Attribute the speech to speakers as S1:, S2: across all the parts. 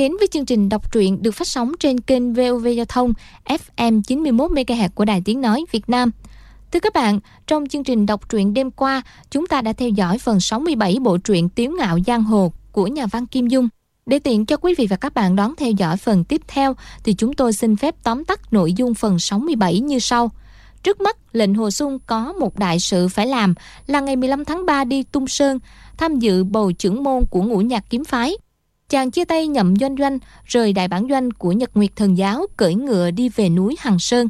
S1: đến với chương trình đọc truyện được phát sóng trên kênh VOV Giao thông FM 91 MHz của Đài Tiếng nói Việt Nam. Thưa các bạn, trong chương trình đọc truyện đêm qua, chúng ta đã theo dõi phần 67 bộ truyện Tiếu ngạo giang hồ của nhà văn Kim Dung. Để tiện cho quý vị và các bạn đón theo dõi phần tiếp theo thì chúng tôi xin phép tóm tắt nội dung phần 67 như sau. Trước mắt, lệnh Hồ Xuân có một đại sự phải làm là ngày 15 tháng 3 đi Tung Sơn, tham dự bầu trưởng môn của ngũ nhạc kiếm phái. Chàng chia tay nhậm doanh doanh, rời đại bản doanh của Nhật Nguyệt Thần Giáo, cưỡi ngựa đi về núi Hằng Sơn.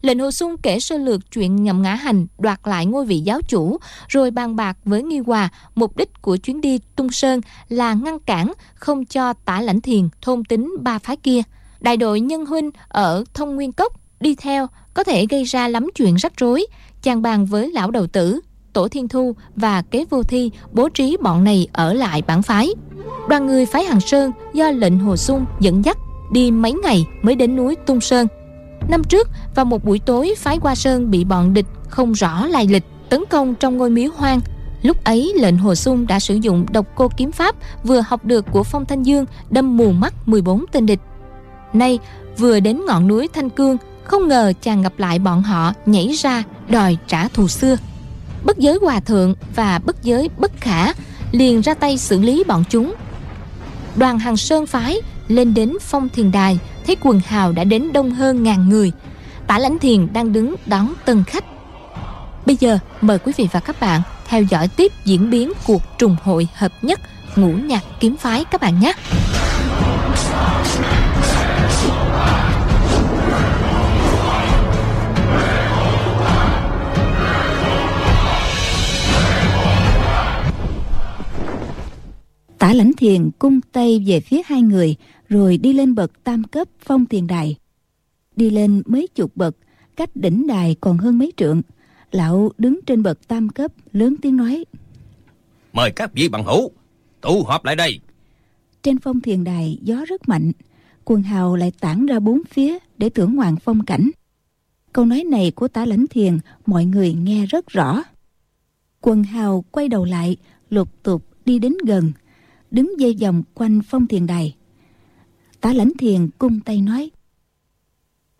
S1: Lệnh Hồ Xuân kể sơ lược chuyện nhậm ngã hành đoạt lại ngôi vị giáo chủ, rồi bàn bạc với Nghi Hòa, mục đích của chuyến đi Tung Sơn là ngăn cản, không cho tả lãnh thiền thôn tính ba phái kia. Đại đội nhân huynh ở Thông Nguyên Cốc đi theo có thể gây ra lắm chuyện rắc rối. Chàng bàn với lão đầu tử, tổ thiên thu và kế vô thi bố trí bọn này ở lại bản phái. Đoàn người phái Hàng Sơn do lệnh Hồ sung dẫn dắt đi mấy ngày mới đến núi Tung Sơn. Năm trước, vào một buổi tối phái Hoa Sơn bị bọn địch không rõ lai lịch tấn công trong ngôi miếu hoang. Lúc ấy lệnh Hồ sung đã sử dụng độc cô kiếm pháp vừa học được của Phong Thanh Dương đâm mù mắt 14 tên địch. Nay vừa đến ngọn núi Thanh Cương, không ngờ chàng gặp lại bọn họ nhảy ra đòi trả thù xưa. Bất giới hòa thượng và bất giới bất khả liền ra tay xử lý bọn chúng. Đoàn hàng sơn phái lên đến phong thiền đài, thấy quần hào đã đến đông hơn ngàn người. Tả lãnh thiền đang đứng đón tân khách. Bây giờ, mời quý vị và các bạn theo dõi tiếp diễn biến cuộc trùng hội hợp nhất ngũ nhạc kiếm phái các bạn nhé.
S2: Tả lãnh thiền cung tay về phía hai người rồi đi lên bậc tam cấp phong tiền đài. Đi lên mấy chục bậc, cách đỉnh đài còn hơn mấy trượng. Lão đứng trên bậc tam cấp lớn tiếng nói.
S3: Mời các vị bằng hữu, tụ họp lại đây.
S2: Trên phong thiền đài gió rất mạnh, quần hào lại tản ra bốn phía để thưởng ngoạn phong cảnh. Câu nói này của tả lãnh thiền mọi người nghe rất rõ. Quần hào quay đầu lại, lục tục đi đến gần, đứng dây vòng quanh phong thiền đài. Tả lãnh thiền cung tay nói.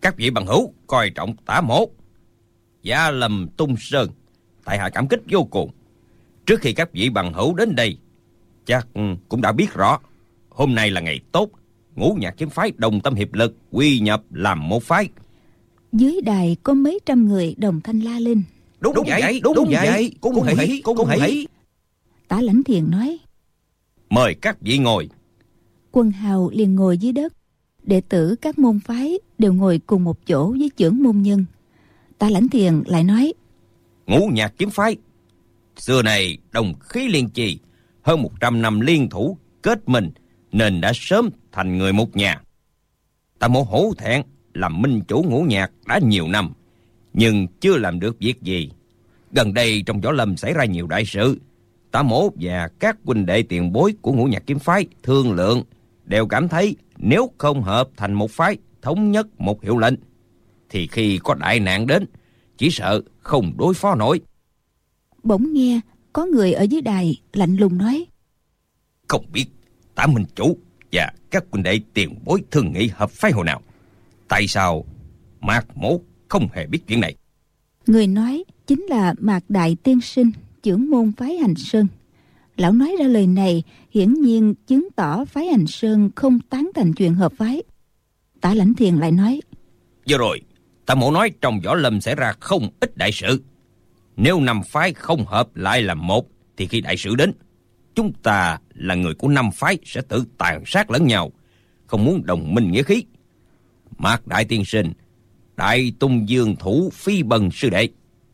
S3: Các vị bằng hữu coi trọng tả mổ. Gia lầm tung sơn, tại hạ cảm kích vô cùng. Trước khi các vị bằng hữu đến đây, chắc cũng đã biết rõ. Hôm nay là ngày tốt, ngũ nhạc kiếm phái đồng tâm hiệp lực, quy nhập làm một phái.
S2: Dưới đài có mấy trăm người đồng thanh la lên.
S3: Đúng, đúng vậy, đúng, đúng vậy, cung hỷ, cung hỷ.
S2: Tả lãnh thiền nói.
S3: Mời các vị ngồi.
S2: Quân hào liền ngồi dưới đất. Đệ tử các môn phái đều ngồi cùng một chỗ với trưởng môn nhân. Ta lãnh thiền lại nói.
S3: Ngũ nhạc kiếm phái. Xưa này đồng khí liên trì. Hơn 100 năm liên thủ kết mình nên đã sớm thành người một nhà. Ta mổ hổ thẹn làm minh chủ ngũ nhạc đã nhiều năm. Nhưng chưa làm được việc gì. Gần đây trong võ lâm xảy ra nhiều đại sự Tả mổ và các huynh đệ tiền bối của ngũ nhạc kiếm phái thương lượng đều cảm thấy nếu không hợp thành một phái thống nhất một hiệu lệnh thì khi có đại nạn đến chỉ sợ không đối phó nổi.
S2: Bỗng nghe có người ở dưới đài lạnh lùng nói
S3: Không biết tả minh chủ và các huynh đệ tiền bối thương nghị hợp phái hồi nào Tại sao Mạc Mổ không hề biết chuyện này
S2: Người nói chính là Mạc Đại Tiên Sinh trưởng môn phái hành sơn. Lão nói ra lời này, hiển nhiên chứng tỏ phái hành sơn không tán thành chuyện hợp phái. Tả lãnh thiền lại nói,
S3: vừa rồi, ta mổ nói trong võ lâm sẽ ra không ít đại sự. Nếu năm phái không hợp lại làm một, thì khi đại sự đến, chúng ta là người của năm phái sẽ tự tàn sát lẫn nhau, không muốn đồng minh nghĩa khí. Mạc đại tiên sinh, đại tung dương thủ phi bần sư đệ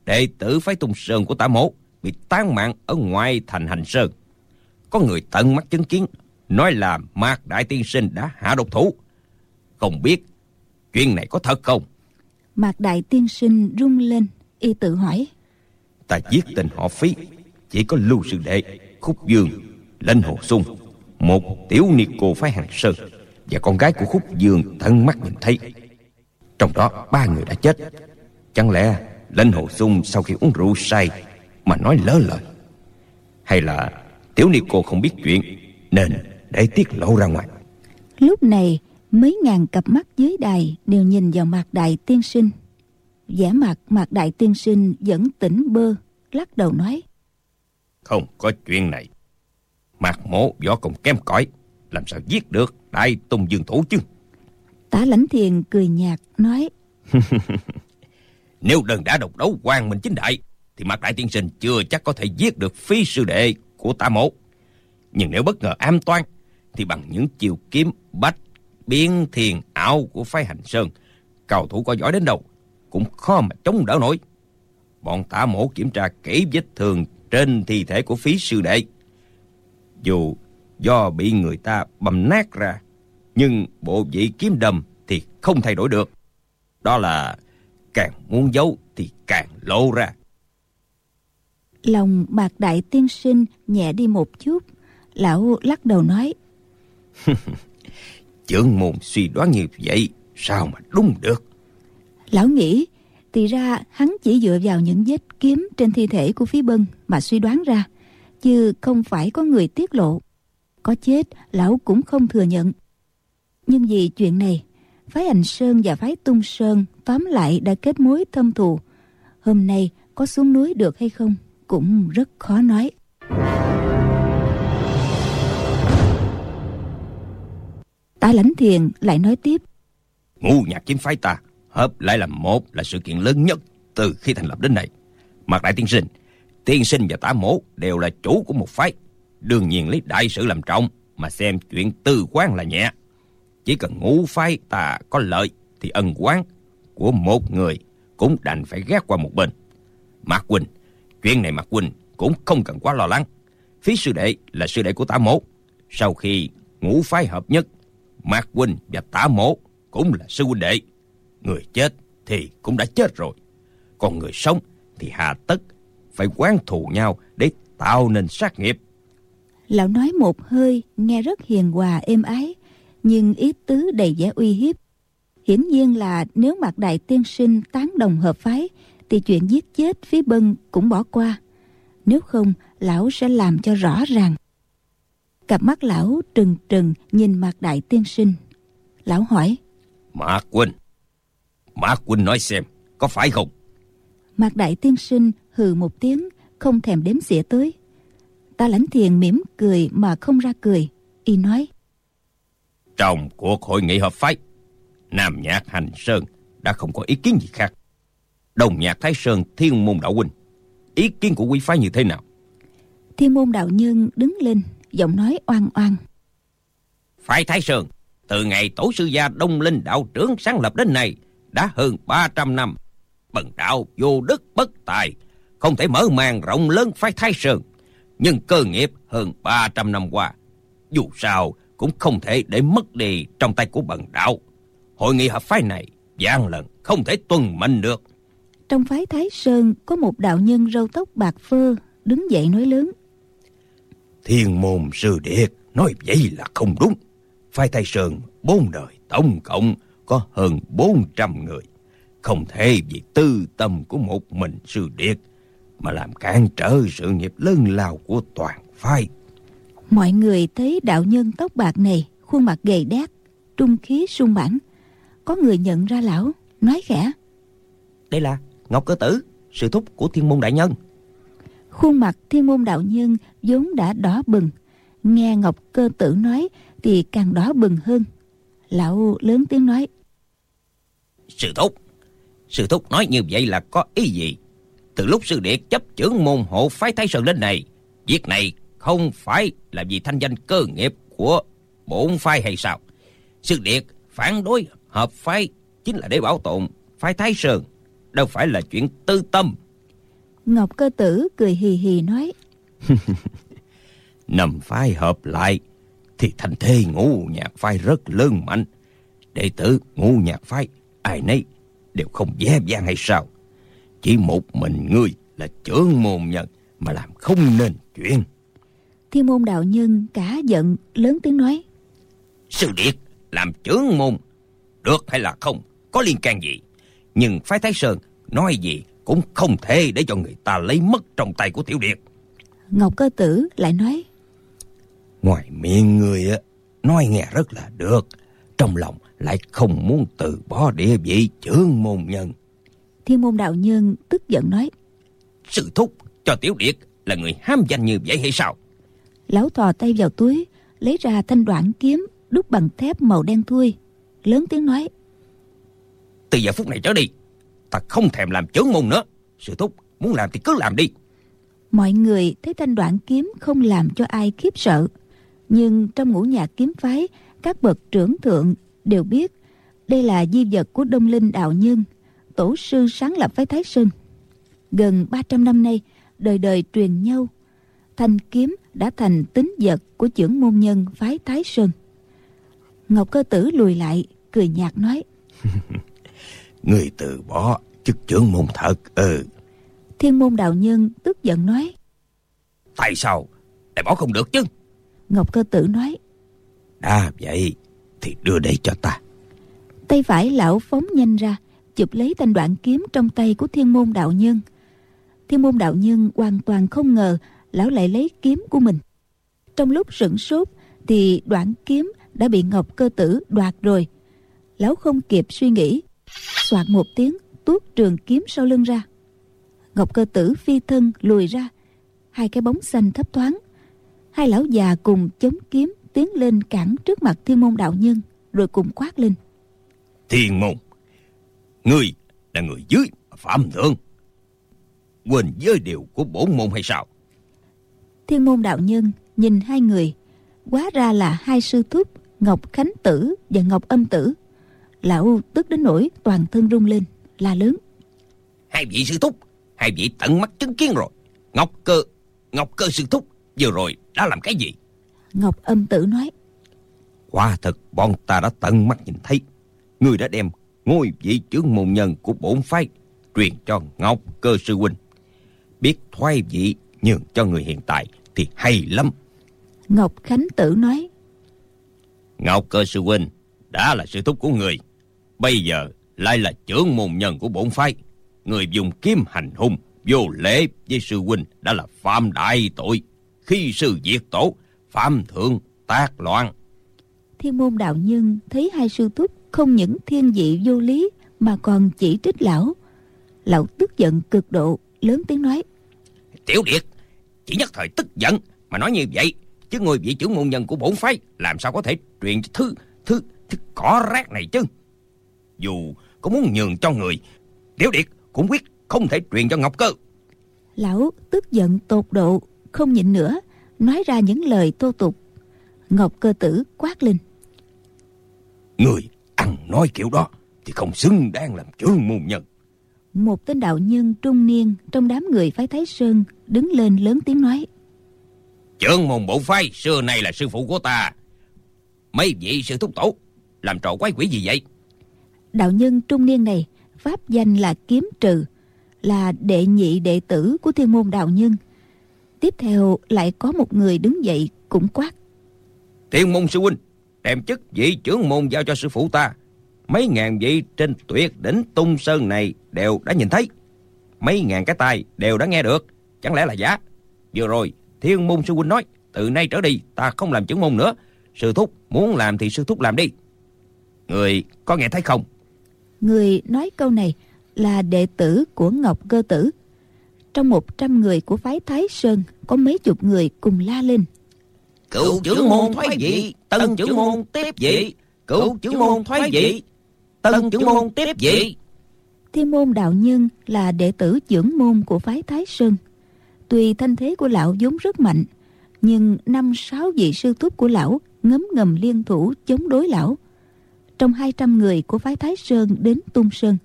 S3: đệ tử phái tung sơn của tả mổ bị tán mạng ở ngoài thành hành sơn. Có người tận mắt chứng kiến, nói là Mạc Đại Tiên Sinh đã hạ độc thủ. Không biết chuyện này có thật không?
S2: Mạc Đại Tiên Sinh rung lên, y tự hỏi.
S3: Ta giết tình họ phí, chỉ có lưu sư đệ, khúc dương, lên hồ sung, một tiểu ni cô phái hàng sơn và con gái của khúc dương thân mắt nhìn thấy. Trong đó ba người đã chết. Chẳng lẽ lên hồ sung sau khi uống rượu say mà nói lỡ lời. Hay là tiểu ni cô không biết chuyện nên để tiết lộ ra ngoài.
S2: Lúc này mấy ngàn cặp mắt dưới đài đều nhìn vào mặt đại tiên sinh. Vẻ mặt mặt đại tiên sinh vẫn tỉnh bơ lắc đầu nói.
S3: Không có chuyện này. Mạc mổ võ công kém cỏi làm sao giết được đại tùng dương thủ chứ?
S2: Tả lãnh thiền cười nhạt nói.
S3: Nếu đơn đã độc đấu quan minh chính đại thì mặt đại tiên sinh chưa chắc có thể giết được phi sư đệ của ta mộ. nhưng nếu bất ngờ am toan, thì bằng những chiều kiếm bách, biến thiền ảo của phái hành sơn cầu thủ có giỏi đến đâu cũng khó mà chống đỡ nổi. Bọn tả mổ kiểm tra kỹ vết thương trên thi thể của phí sư đệ. Dù do bị người ta bầm nát ra, nhưng bộ vị kiếm đâm thì không thay đổi được. Đó là càng muốn giấu thì càng lộ ra
S2: lòng bạc đại tiên sinh nhẹ đi một chút. Lão lắc đầu nói.
S3: Chưởng môn suy đoán như vậy Sao mà đúng được?
S2: Lão nghĩ Thì ra hắn chỉ dựa vào những vết kiếm Trên thi thể của phí bân Mà suy đoán ra Chứ không phải có người tiết lộ. Có chết lão cũng không thừa nhận. Nhưng vì chuyện này Phái Hành Sơn và phái Tung Sơn Tóm lại đã kết mối thâm thù. Hôm nay có xuống núi được hay không cũng rất khó nói. Tả lãnh thiền lại nói tiếp.
S3: Ngu nhạc kiếm phái ta Hợp lại là một là sự kiện lớn nhất Từ khi thành lập đến nay. Mặt đại tiên sinh Tiên sinh và tả mổ đều là chủ của một phái. Đương nhiên lấy đại sự làm trọng Mà xem chuyện tư quan là nhẹ. Chỉ cần ngũ phái ta có lợi Thì ân quán của một người Cũng đành phải gác qua một bên. Mạc Quỳnh Chuyện này mặt Quỳnh cũng không cần quá lo lắng Phí sư đệ là sư đệ của tả mổ Sau khi ngũ phái hợp nhất Mạc Huynh và Tả Mổ cũng là sư huynh đệ. Người chết thì cũng đã chết rồi. Còn người sống thì hà tất phải quán thù nhau để tạo nên sát nghiệp.
S2: Lão nói một hơi nghe rất hiền hòa êm ái, nhưng ý tứ đầy vẻ uy hiếp. Hiển nhiên là nếu mặt đại tiên sinh tán đồng hợp phái, thì chuyện giết chết phía bân cũng bỏ qua. Nếu không, lão sẽ làm cho rõ ràng. Cặp mắt lão trừng trừng nhìn mặt đại tiên sinh. Lão hỏi.
S3: Mạc Huynh, Mạc Huynh nói xem, có phải không?
S2: Mạc đại tiên sinh hừ một tiếng, không thèm đếm xỉa tới. Ta lãnh thiền mỉm cười mà không ra cười. Y nói.
S3: Trong cuộc hội nghị hợp phái, Nam Nhạc Hành Sơn đã không có ý kiến gì khác. Đồng Nhạc Thái Sơn Thiên Môn Đạo Huynh, ý kiến của quý phái như thế nào?
S2: Thiên Môn Đạo Nhân đứng lên giọng nói oan oan.
S3: Phải Thái Sơn, từ ngày tổ sư gia Đông Linh đạo trưởng sáng lập đến nay, đã hơn 300 năm. Bần đạo vô đức bất tài, không thể mở màn rộng lớn phái Thái Sơn. Nhưng cơ nghiệp hơn 300 năm qua, dù sao cũng không thể để mất đi trong tay của bần đạo. Hội nghị hợp phái này, gian lần không thể tuân mệnh được.
S2: Trong phái Thái Sơn có một đạo nhân râu tóc bạc phơ đứng dậy nói lớn.
S3: Thiên môn sư điệt nói vậy là không đúng. Phái Tây Sơn bốn đời tổng cộng có hơn 400 người. Không thể vì tư tâm của một mình sư điệt mà làm cản trở sự nghiệp lớn lao của toàn phái.
S2: Mọi người thấy đạo nhân tóc bạc này khuôn mặt gầy đét, trung khí sung mãn. Có người nhận ra lão, nói khẽ.
S3: Đây là Ngọc Cơ Tử, sư thúc của thiên môn đại nhân.
S2: Khuôn mặt thiên môn đạo nhân vốn đã đỏ bừng. Nghe Ngọc Cơ Tử nói Thì càng đỏ bừng hơn. Lão lớn tiếng nói.
S3: Sư thúc. Sư thúc nói như vậy là có ý gì? Từ lúc sư điệt chấp chưởng môn hộ phái Thái Sơn đến này Việc này không phải là vì thanh danh cơ nghiệp của bổn phái hay sao? Sư điệt phản đối hợp phái Chính là để bảo tồn phái Thái Sơn Đâu phải là chuyện tư tâm.
S2: Ngọc cơ tử cười hì hì nói.
S3: Nằm phái hợp lại Thì thành thê ngũ nhạc phái rất lớn mạnh. Đệ tử ngũ nhạc phái Ai nấy đều không dễ dàng hay sao. Chỉ một mình ngươi là trưởng môn nhân Mà làm không nên chuyện.
S2: Thiên môn đạo nhân cả giận lớn tiếng nói.
S3: Sư Điệt làm trưởng môn Được hay là không Có liên can gì Nhưng phái Thái Sơn nói gì cũng không thể để cho người ta lấy mất trong tay của Tiểu Điệt.
S2: Ngọc cơ tử lại nói.
S3: Ngoài miệng người á, nói nghe rất là được. Trong lòng lại không muốn từ bỏ địa vị trưởng môn nhân.
S2: Thiên môn đạo nhân tức giận nói.
S3: Sư thúc cho tiểu điệt là người ham danh như vậy hay sao?
S2: Lão thò tay vào túi, lấy ra thanh đoạn kiếm đúc bằng thép màu đen thui. Lớn tiếng nói.
S3: Từ giờ phút này trở đi, ta không thèm làm trưởng môn nữa. Sư thúc muốn làm thì cứ làm đi.
S2: Mọi người thấy thanh đoạn kiếm không làm cho ai khiếp sợ. Nhưng trong ngũ nhạc kiếm phái, các bậc trưởng thượng đều biết đây là di vật của Đông Linh Đạo Nhân, tổ sư sáng lập phái Thái Sơn. Gần 300 năm nay, đời đời truyền nhau, thanh kiếm đã thành tính vật của trưởng môn nhân phái Thái Sơn. Ngọc cơ tử lùi lại, cười nhạt nói.
S3: Người từ bỏ chức trưởng môn thật ừ.
S2: Thiên môn đạo nhân tức giận nói.
S3: Tại sao lại bỏ không được chứ?
S2: Ngọc cơ tử nói.
S3: Đã vậy thì đưa đây cho ta.
S2: Tay phải lão phóng nhanh ra, chụp lấy thanh đoạn kiếm trong tay của thiên môn đạo nhân. Thiên môn đạo nhân hoàn toàn không ngờ lão lại lấy kiếm của mình. Trong lúc sửng sốt thì đoạn kiếm đã bị Ngọc cơ tử đoạt rồi. Lão không kịp suy nghĩ, soạt một tiếng tuốt trường kiếm sau lưng ra. Ngọc cơ tử phi thân lùi ra, hai cái bóng xanh thấp thoáng. Hai lão già cùng chống kiếm tiến lên cản trước mặt thiên môn đạo nhân rồi cùng quát lên.
S3: Thiên môn, ngươi là người dưới phạm thượng. Quên giới điều của bổn môn hay sao?
S2: Thiên môn đạo nhân nhìn hai người, quá ra là hai sư thúc Ngọc Khánh Tử và Ngọc Âm Tử. Lão tức đến nỗi toàn thân rung lên, la lớn.
S3: Hai vị sư thúc, hai vị tận mắt chứng kiến rồi. Ngọc cơ, Ngọc cơ sư thúc vừa rồi đã làm cái gì?
S2: Ngọc Âm Tử nói.
S3: Quả thật bọn ta đã tận mắt nhìn thấy. Người đã đem ngôi vị trưởng môn nhân của bổn phái truyền cho Ngọc cơ sư huynh. Biết thoái vị nhường cho người hiện tại thì hay lắm.
S2: Ngọc Khánh Tử nói.
S3: Ngọc cơ sư huynh đã là sư thúc của người. Bây giờ lại là trưởng môn nhân của bổn phái. Người dùng kiếm hành hung, vô lễ với sư huynh đã là phạm đại tội. Khi sư diệt tổ, phạm thượng tác loạn.
S2: Thiên môn đạo nhân thấy hai sư thúc không những thiên vị vô lý mà còn chỉ trích lão. Lão tức giận cực độ, lớn tiếng nói.
S3: Tiểu Điệt, chỉ nhất thời tức giận mà nói như vậy, chứ ngôi vị trưởng môn nhân của bổn phái làm sao có thể truyền thứ thứ thứ cỏ rác này chứ? Dù có muốn nhường cho người, Tiểu Điệt cũng quyết không thể truyền cho Ngọc Cơ.
S2: Lão tức giận tột độ, không nhịn nữa, nói ra những lời tô tục. Ngọc Cơ Tử quát lên.
S3: Người ăn nói kiểu đó thì không xứng đáng làm trưởng môn nhân.
S2: Một tên đạo nhân trung niên trong đám người phái Thái Sơn đứng lên lớn tiếng nói.
S3: Trưởng môn bộ phái xưa nay là sư phụ của ta. Mấy vị sư thúc tổ làm trò quái quỷ gì vậy?
S2: Đạo nhân trung niên này pháp danh là Kiếm Trừ, là đệ nhị đệ tử của thiên môn đạo nhân. Tiếp theo lại có một người đứng dậy cũng quát.
S3: Thiên môn sư huynh, đem chức vị trưởng môn giao cho sư phụ ta. Mấy ngàn vị trên tuyệt đỉnh tung sơn này đều đã nhìn thấy. Mấy ngàn cái tai đều đã nghe được. Chẳng lẽ là giả? Vừa rồi, thiên môn sư huynh nói, từ nay trở đi ta không làm trưởng môn nữa. Sư thúc muốn làm thì sư thúc làm đi. Người có nghe thấy không?
S2: Người nói câu này là đệ tử của Ngọc Cơ Tử. Trong một trăm người của phái Thái Sơn có mấy chục người cùng la lên.
S3: Cựu trưởng môn thoái vị, tân trưởng môn tiếp vị. Cựu trưởng môn thoái vị, tân trưởng môn tiếp vị.
S2: Thiên môn đạo nhân là đệ tử trưởng môn của phái Thái Sơn. Tuy thanh thế của lão vốn rất mạnh, nhưng năm sáu vị sư thúc của lão ngấm ngầm liên thủ chống đối lão. Trong 200 người của phái Thái Sơn đến Tung Sơn,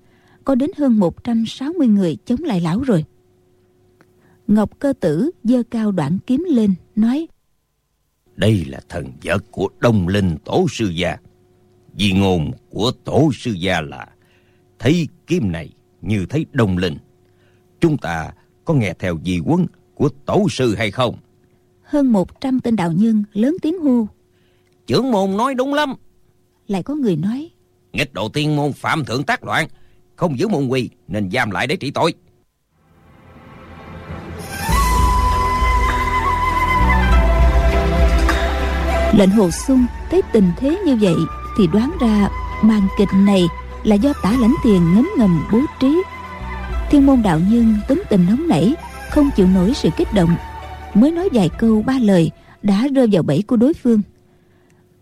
S2: có đến hơn 160 người chống lại lão rồi. Ngọc cơ tử giơ cao đoạn kiếm lên, nói
S3: Đây là thần vật của Đông Linh Tổ Sư Gia. Di ngôn của Tổ Sư Gia là Thấy kiếm này như thấy Đông Linh. Chúng ta có nghe theo di quân của Tổ Sư hay không?
S2: Hơn 100 tên đạo nhân lớn tiếng hô.
S3: Trưởng môn nói đúng lắm.
S2: Lại có người nói.
S3: Nghịch độ tiên môn phạm thượng tác loạn. Không giữ môn quy nên giam lại để trị tội.
S2: lệnh hồ sung thấy tình thế như vậy thì đoán ra màn kịch này là do tả lãnh tiền ngấm ngầm bố trí thiên môn đạo nhân tính tình nóng nảy không chịu nổi sự kích động mới nói vài câu ba lời đã rơi vào bẫy của đối phương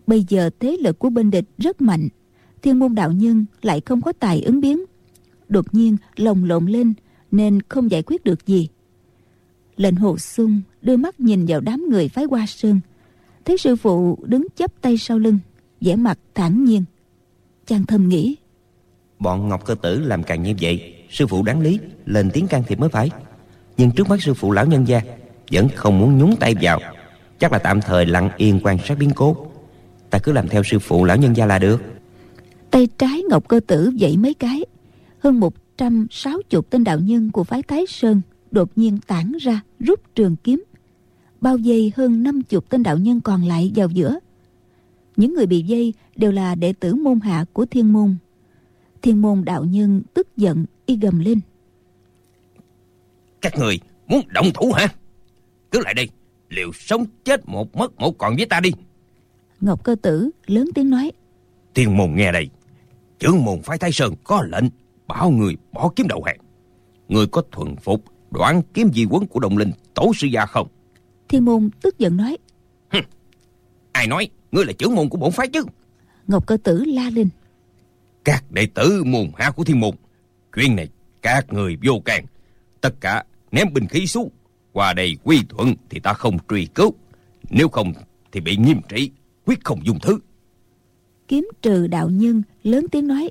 S2: bây giờ thế lực của bên địch rất mạnh. Thiên môn đạo nhân lại không có tài ứng biến. Đột nhiên, lồng lộn lên, nên không giải quyết được gì. Lệnh hồ sung đưa mắt nhìn vào đám người phái hoa sơn. Thấy sư phụ đứng chắp tay sau lưng, vẻ mặt thản nhiên. Chàng thầm nghĩ,
S3: bọn ngọc cơ tử làm càng như vậy, sư phụ đáng lý, lên tiếng can thiệp mới phải. Nhưng trước mắt sư phụ lão nhân gia vẫn không muốn nhúng tay vào. Chắc là tạm thời lặng yên quan sát biến cố ta cứ làm theo sư phụ lão nhân gia là được.
S2: Tay trái ngọc cơ tử dậy mấy cái. Hơn một trăm sáu chục tên đạo nhân của phái thái sơn đột nhiên tản ra rút trường kiếm. Bao vây hơn năm chục tên đạo nhân còn lại vào giữa. Những người bị dây đều là đệ tử môn hạ của thiên môn. Thiên môn đạo nhân tức giận y gầm lên.
S3: Các người muốn động thủ hả? Cứ lại đây liệu sống chết một mất một còn với ta đi
S2: ngọc cơ tử lớn tiếng nói.
S3: Thiên môn nghe đây. Chưởng môn phái thái sơn có lệnh bảo người bỏ kiếm đầu hàng. Người có thuần phục đoạn kiếm di quấn của đồng linh tổ sư gia không?
S2: Thiên môn tức giận nói.
S3: Ai nói ngươi là trưởng môn của bổn phái chứ?
S2: Ngọc cơ tử la lên.
S3: Các đệ tử môn hạ của thiên môn chuyện này các người vô can. Tất cả ném binh khí xuống qua đây quy thuận thì ta không truy cứu. Nếu không thì bị nghiêm trị quyết không dùng thứ.
S2: Kiếm trừ đạo nhân lớn tiếng nói.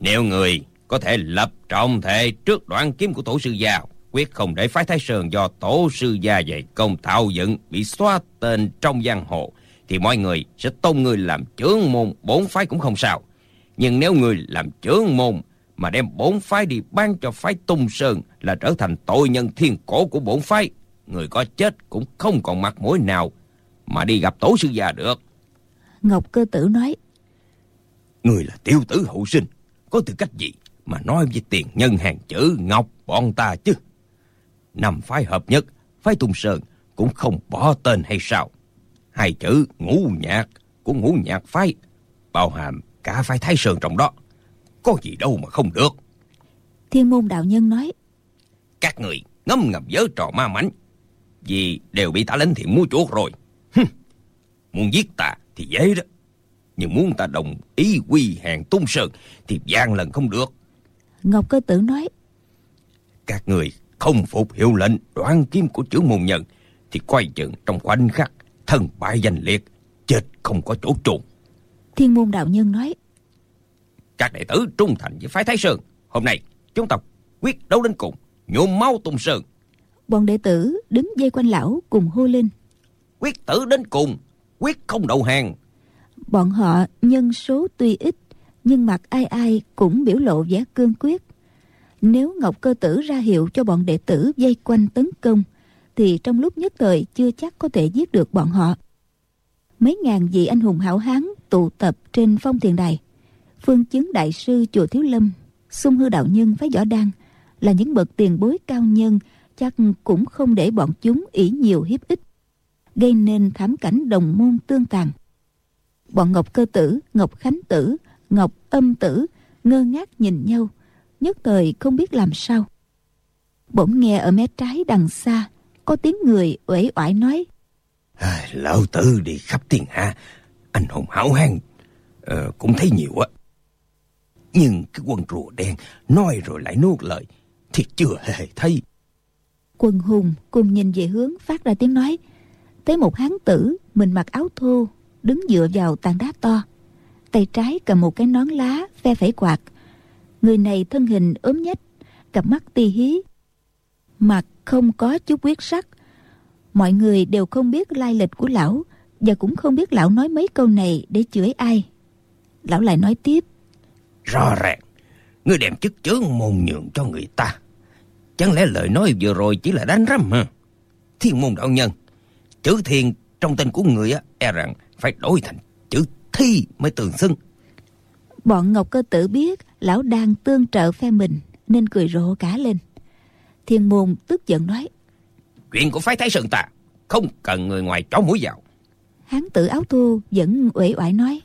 S3: Nếu người có thể lập trọng thể trước đoạn kiếm của tổ sư gia quyết không để phái thái sơn do tổ sư gia dạy công tạo dựng bị xóa tên trong giang hồ thì mọi người sẽ tôn người làm trưởng môn bốn phái cũng không sao. Nhưng nếu người làm trưởng môn mà đem bốn phái đi ban cho phái tung sơn là trở thành tội nhân thiên cổ của bốn phái người có chết cũng không còn mặt mũi nào mà đi gặp tổ sư gia được.
S2: Ngọc cơ tử nói
S3: người là tiêu tử hậu sinh có tư cách gì mà nói với tiền nhân hàng chữ ngọc bọn ta chứ? Năm phái hợp nhất phái tung sơn cũng không bỏ tên hay sao? Hai chữ ngũ nhạc của ngũ nhạc phái bao hàm cả phái thái sơn trong đó. Có gì đâu mà không được.
S2: Thiên môn đạo nhân nói
S3: các người ngâm ngầm dớ trò ma mảnh vì đều bị ta lãnh thiện mua chuột rồi Hừm, muốn giết ta thì dễ đó. Nhưng muốn ta đồng ý quy hàng tung sơn thì gian lần không được.
S2: Ngọc cơ tử nói
S3: các người không phục hiệu lệnh đoán kiếm của trưởng môn nhân thì quay chừng trong khoảnh khắc thân bại danh liệt chết không có chỗ trốn.
S2: Thiên môn đạo nhân nói
S3: các đệ tử trung thành với phái thái sơn hôm nay chúng ta quyết đấu đến cùng nhuộm máu tung sơn.
S2: Bọn đệ tử đứng dây quanh lão cùng hô lên
S3: quyết tử đến cùng, quyết không đầu hàng.
S2: Bọn họ nhân số tuy ít, nhưng mặt ai ai cũng biểu lộ vẻ cương quyết. Nếu ngọc cơ tử ra hiệu cho bọn đệ tử dây quanh tấn công, thì trong lúc nhất thời chưa chắc có thể giết được bọn họ. Mấy ngàn vị anh hùng hảo hán tụ tập trên phong thiền đài, phương chứng đại sư chùa thiếu lâm xung hư đạo nhân phái võ đan là những bậc tiền bối cao nhân, chắc cũng không để bọn chúng ỷ nhiều hiếp ích gây nên thảm cảnh đồng môn tương tàn. Bọn ngọc cơ tử ngọc khánh tử ngọc âm tử ngơ ngác nhìn nhau nhất thời không biết làm sao. Bỗng nghe ở mé trái đằng xa có tiếng người uể oải nói
S3: à, lão tử đi khắp thiên hạ anh hùng hảo hán uh, cũng thấy nhiều á. Nhưng cái quân rùa đen nói rồi lại nuốt lời thì chưa hề thấy.
S2: Quần hùng cùng nhìn về hướng phát ra tiếng nói thấy một hán tử, mình mặc áo thô, đứng dựa vào tảng đá to. Tay trái cầm một cái nón lá phe phẩy quạt. Người này thân hình ốm nhách cặp mắt ti hí. Mặt không có chút quyết sắc. Mọi người đều không biết lai lịch của lão và cũng không biết lão nói mấy câu này để chửi ai. Lão lại nói tiếp.
S3: Rõ ràng, ngươi đem chức chướng môn nhượng cho người ta. Chẳng lẽ lời nói vừa rồi chỉ là đánh rắm hả? Thiên môn đạo nhân chữ thiên trong tên của người á e rằng phải đổi thành chữ thi mới tương xứng
S2: bọn ngọc cơ tử biết lão đang tương trợ phe mình nên cười rộ cả lên thiên môn tức giận nói
S3: chuyện của phái thái sơn ta không cần người ngoài chó mũi vào
S2: Hán tử áo thô vẫn uể oải nói.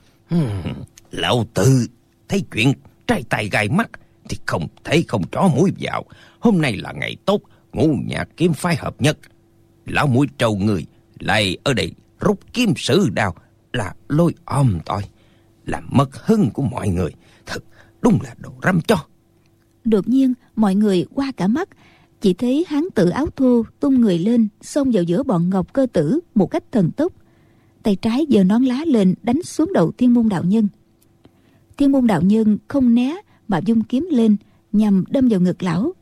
S3: Lão tử thấy chuyện trai tay gai mắt thì không thấy không chó mũi vào. Hôm nay là ngày tốt, ngũ nhạc kiếm phái hợp nhất. Lão mũi trâu người lại ở đây rút kiếm sử đào là lôi om tôi Làm mất hưng của mọi người. Thật, đúng là đồ răm cho.
S2: Đột nhiên, mọi người qua cả mắt. Chỉ thấy hán tử áo thô tung người lên, xông vào giữa bọn ngọc cơ tử một cách thần tốc. Tay trái giơ nón lá lên, đánh xuống đầu thiên môn đạo nhân. Thiên môn đạo nhân không né mà dung kiếm lên, nhằm đâm vào ngực lão.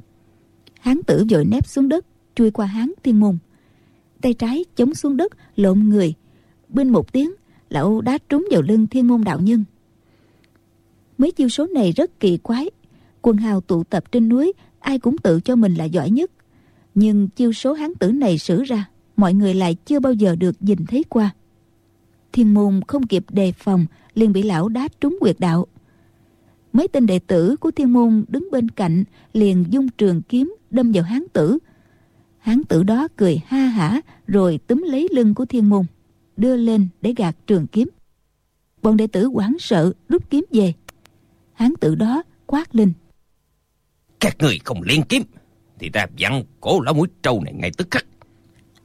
S2: Hán tử vội nép xuống đất, chui qua hán thiên môn tay trái chống xuống đất, lộn người. Bên một tiếng, lão đá trúng vào lưng thiên môn đạo nhân. Mấy chiêu số này rất kỳ quái. Quân hào tụ tập trên núi, ai cũng tự cho mình là giỏi nhất. Nhưng chiêu số hán tử này sử ra, mọi người lại chưa bao giờ được nhìn thấy qua. Thiên môn không kịp đề phòng, liền bị lão đá trúng quyệt đạo. Mấy tên đệ tử của thiên môn đứng bên cạnh, liền dung trường kiếm đâm vào hán tử hán tử đó cười ha hả rồi túm lấy lưng của thiên môn đưa lên để gạt trường kiếm. Bọn đệ tử hoảng sợ rút kiếm về. Hán tử đó quát lên.
S3: Các người không liên kiếm thì ta dặn cổ lão mũi trâu này ngay tức khắc.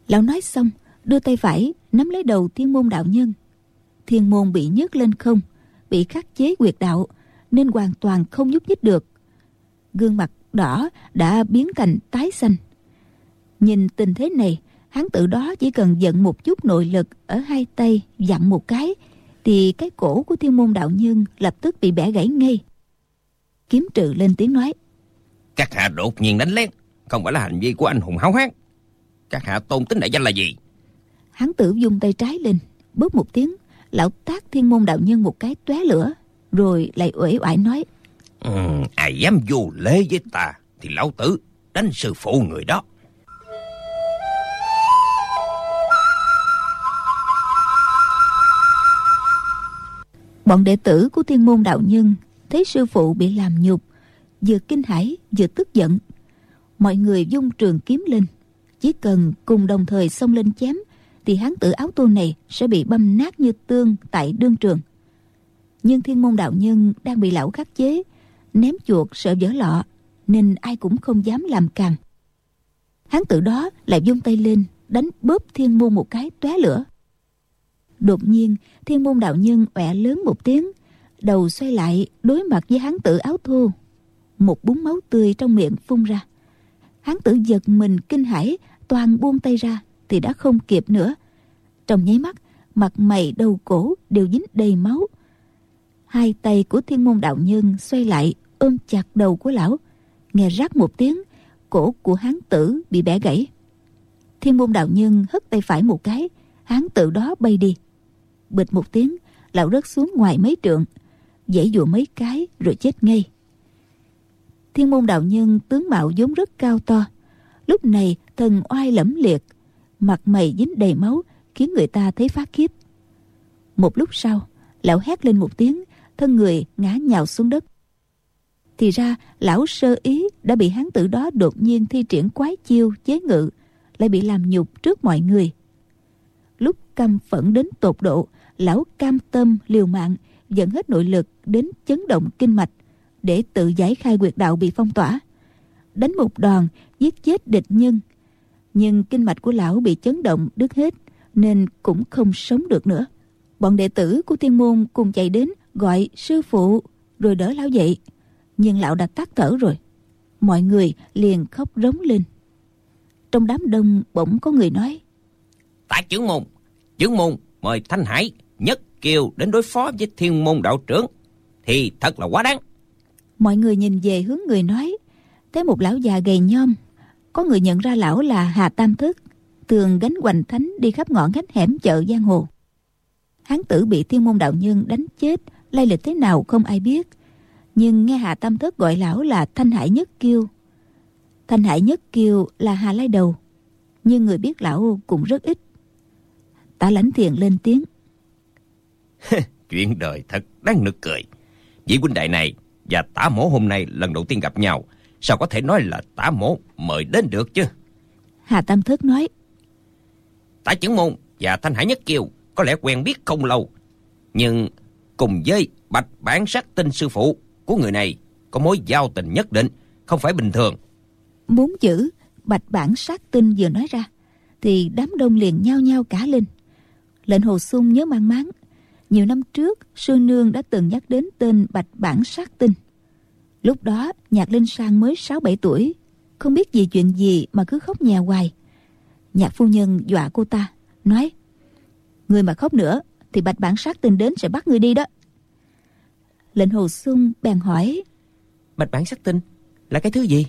S2: Lão nói xong đưa tay phải nắm lấy đầu thiên môn đạo nhân. Thiên môn bị nhấc lên không bị khắc chế quyệt đạo nên hoàn toàn không nhúc nhích được. Gương mặt đỏ đã biến thành tái xanh nhìn tình thế này hắn tự đó chỉ cần giận một chút nội lực ở hai tay dặn một cái thì cái cổ của thiên môn đạo nhân lập tức bị bẻ gãy ngay. Kiếm trừ lên tiếng nói
S3: các hạ đột nhiên đánh lén không phải là hành vi của anh hùng háo hán các hạ tôn tính đại danh là gì?
S2: hắn tử dùng tay trái lên bóp một tiếng lão tác thiên môn đạo nhân một cái tóe lửa rồi lại uể oải nói
S3: ừ, ai dám vô lễ với ta thì lão tử đánh sư phụ người đó
S2: bọn đệ tử của thiên môn đạo nhân thấy sư phụ bị làm nhục, vừa kinh hãi vừa tức giận. Mọi người dung trường kiếm lên, chỉ cần cùng đồng thời xông lên chém, thì hán tử áo tôn này sẽ bị băm nát như tương tại đương trường. Nhưng thiên môn đạo nhân đang bị lão khắc chế, ném chuột sợ vỡ lọ, nên ai cũng không dám làm càng. Hán tử đó lại dung tay lên, đánh bóp thiên môn một cái tóe lửa đột nhiên, thiên môn đạo nhân ọe lớn một tiếng, đầu xoay lại đối mặt với hán tử áo thô. Một búng máu tươi trong miệng phun ra. Hán tử giật mình kinh hãi, toàn buông tay ra thì đã không kịp nữa. Trong nháy mắt, mặt mày đầu cổ đều dính đầy máu. Hai tay của thiên môn đạo nhân xoay lại ôm chặt đầu của lão. Nghe rắc một tiếng, cổ của hán tử bị bẻ gãy. Thiên môn đạo nhân hất tay phải một cái, hán tử đó bay đi bịch một tiếng, lão rớt xuống ngoài mấy trượng, dãy dụa mấy cái rồi chết ngay. Thiên môn đạo nhân tướng mạo vốn rất cao to. Lúc này thần oai lẫm liệt, mặt mày dính đầy máu, khiến người ta thấy phát khiếp. Một lúc sau, lão hét lên một tiếng, thân người ngã nhào xuống đất. Thì ra, lão sơ ý đã bị hán tử đó đột nhiên thi triển quái chiêu chế ngự, lại bị làm nhục trước mọi người. Lúc căm phẫn đến tột độ lão cam tâm liều mạng, dẫn hết nội lực đến chấn động kinh mạch để tự giải khai quyệt đạo bị phong tỏa. Đánh một đòn, giết chết địch nhân. Nhưng kinh mạch của lão bị chấn động đứt hết, nên cũng không sống được nữa. Bọn đệ tử của thiên môn cùng chạy đến gọi sư phụ, rồi đỡ lão dậy. Nhưng lão đã tắt thở rồi. Mọi người liền khóc rống lên. Trong đám đông bỗng có người nói
S3: tại trưởng môn trưởng môn, mời thanh hải nhất kiều đến đối phó với thiên môn đạo trưởng, thì thật là quá đáng.
S2: Mọi người nhìn về hướng người nói thấy một lão già gầy nhom, có người nhận ra lão là hà tam thức thường gánh hoành thánh đi khắp ngõ ngách hẻm chợ giang hồ. Hán tử bị thiên môn đạo nhân đánh chết, lai lịch thế nào không ai biết, nhưng nghe hà tam thức gọi lão là thanh hải nhất kiêu. Thanh hải nhất kiêu là hà lai đầu, nhưng người biết lão cũng rất ít. Tả lãnh thiền lên tiếng
S3: chuyện đời thật đáng nực cười vị huynh đại này và tả mổ hôm nay lần đầu tiên gặp nhau sao có thể nói là tả mổ mời đến được chứ
S2: hà tam thức nói
S3: tả trưởng môn và thanh hải nhất kiều có lẽ quen biết không lâu. Nhưng cùng với bạch bản sắc tinh sư phụ của người này có mối giao tình nhất định, không phải bình thường.
S2: Muốn chữ bạch bản sát tinh vừa nói ra, thì đám đông liền nhao nhao cả lên. Lệnh hồ sung nhớ mang máng, nhiều năm trước sư nương đã từng nhắc đến tên bạch bản sát tinh. Lúc đó nhạc linh sang mới 6-7 tuổi, không biết gì chuyện gì mà cứ khóc nhà hoài. Nhạc phu nhân dọa cô ta, nói Người mà khóc nữa thì bạch bản sát tinh đến sẽ bắt người đi đó. Lệnh hồ sung bèn hỏi
S4: Bạch bản sát tinh là cái thứ gì?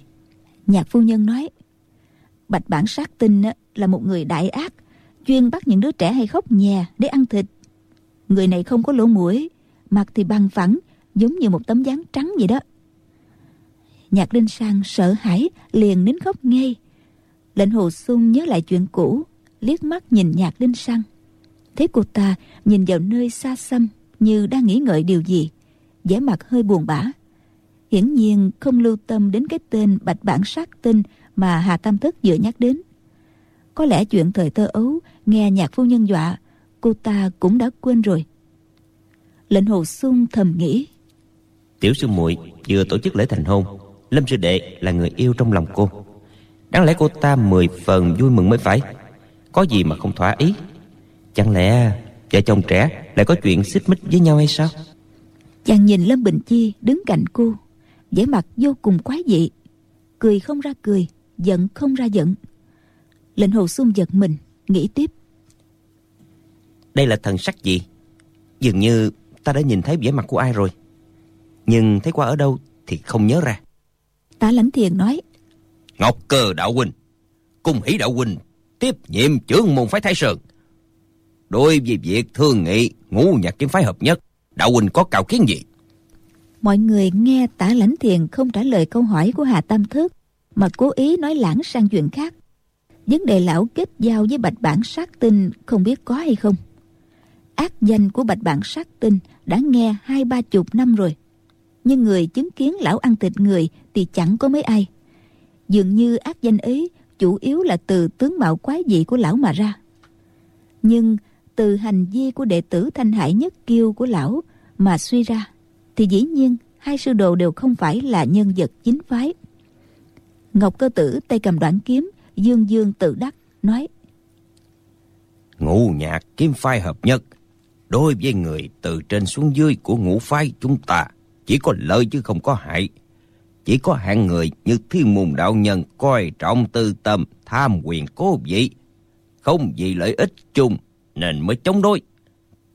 S2: Nhạc phu nhân nói Bạch bản sát tinh là một người đại ác Chuyên bắt những đứa trẻ hay khóc nhà để ăn thịt Người này không có lỗ mũi, Mặt thì bằng phẳng, Giống như một tấm dáng trắng vậy đó. Nhạc Linh Sang sợ hãi, Liền nín khóc ngay. Lệnh Hồ Xuân nhớ lại chuyện cũ, Liếc mắt nhìn Nhạc Linh Sang. Thấy cô ta nhìn vào nơi xa xăm Như đang nghĩ ngợi điều gì, vẻ mặt hơi buồn bã. Hiển nhiên không lưu tâm đến cái tên bạch bản sát tinh mà hà tam thất vừa nhắc đến. Có lẽ chuyện thời thơ ấu nghe nhạc phu nhân dọa cô ta cũng đã quên rồi. Lệnh hồ sung thầm nghĩ.
S4: Tiểu sư muội vừa tổ chức lễ thành hôn lâm sư đệ là người yêu trong lòng cô. Đáng lẽ cô ta mười phần vui mừng mới phải. Có gì mà không thỏa ý? Chẳng lẽ vợ chồng trẻ lại có chuyện xích mích với nhau hay sao?
S2: Chàng nhìn lâm bình chi đứng cạnh cô vẻ mặt vô cùng quái dị. Cười không ra cười giận không ra giận. Lệnh hồ xuân giật mình nghĩ tiếp
S4: đây là thần sắc gì? Dường như ta đã nhìn thấy vẻ mặt của ai rồi. Nhưng thấy qua ở đâu thì không nhớ ra.
S2: Tả lãnh thiền nói.
S3: Ngọc cơ đạo huynh cung hỷ đạo huynh tiếp nhiệm trưởng môn phái thái sơn. Đối với việc thương nghị ngũ nhạc kiếm phái hợp nhất đạo huynh có cao kiến gì?
S2: Mọi người nghe tả lãnh thiền không trả lời câu hỏi của hà tam thức mà cố ý nói lãng sang chuyện khác. Vấn đề lão kết giao với bạch bản sát tinh không biết có hay không ác danh của bạch bản sát tinh đã nghe hai ba chục năm rồi. Nhưng người chứng kiến lão ăn thịt người thì chẳng có mấy ai. Dường như ác danh ấy chủ yếu là từ tướng mạo quái dị của lão mà ra. Nhưng từ hành vi của đệ tử thanh hải nhất kiêu của lão mà suy ra, thì dĩ nhiên hai sư đồ đều không phải là nhân vật chính phái. Ngọc cơ tử tay cầm đoạn kiếm, dương dương tự đắc nói,
S3: ngũ nhạc kiếm phái hợp nhất đối với người từ trên xuống dưới của ngũ phái chúng ta, chỉ có lợi chứ không có hại. Chỉ có hạng người như thiên môn đạo nhân coi trọng tư tâm, tham quyền cố vị, không vì lợi ích chung nên mới chống đối.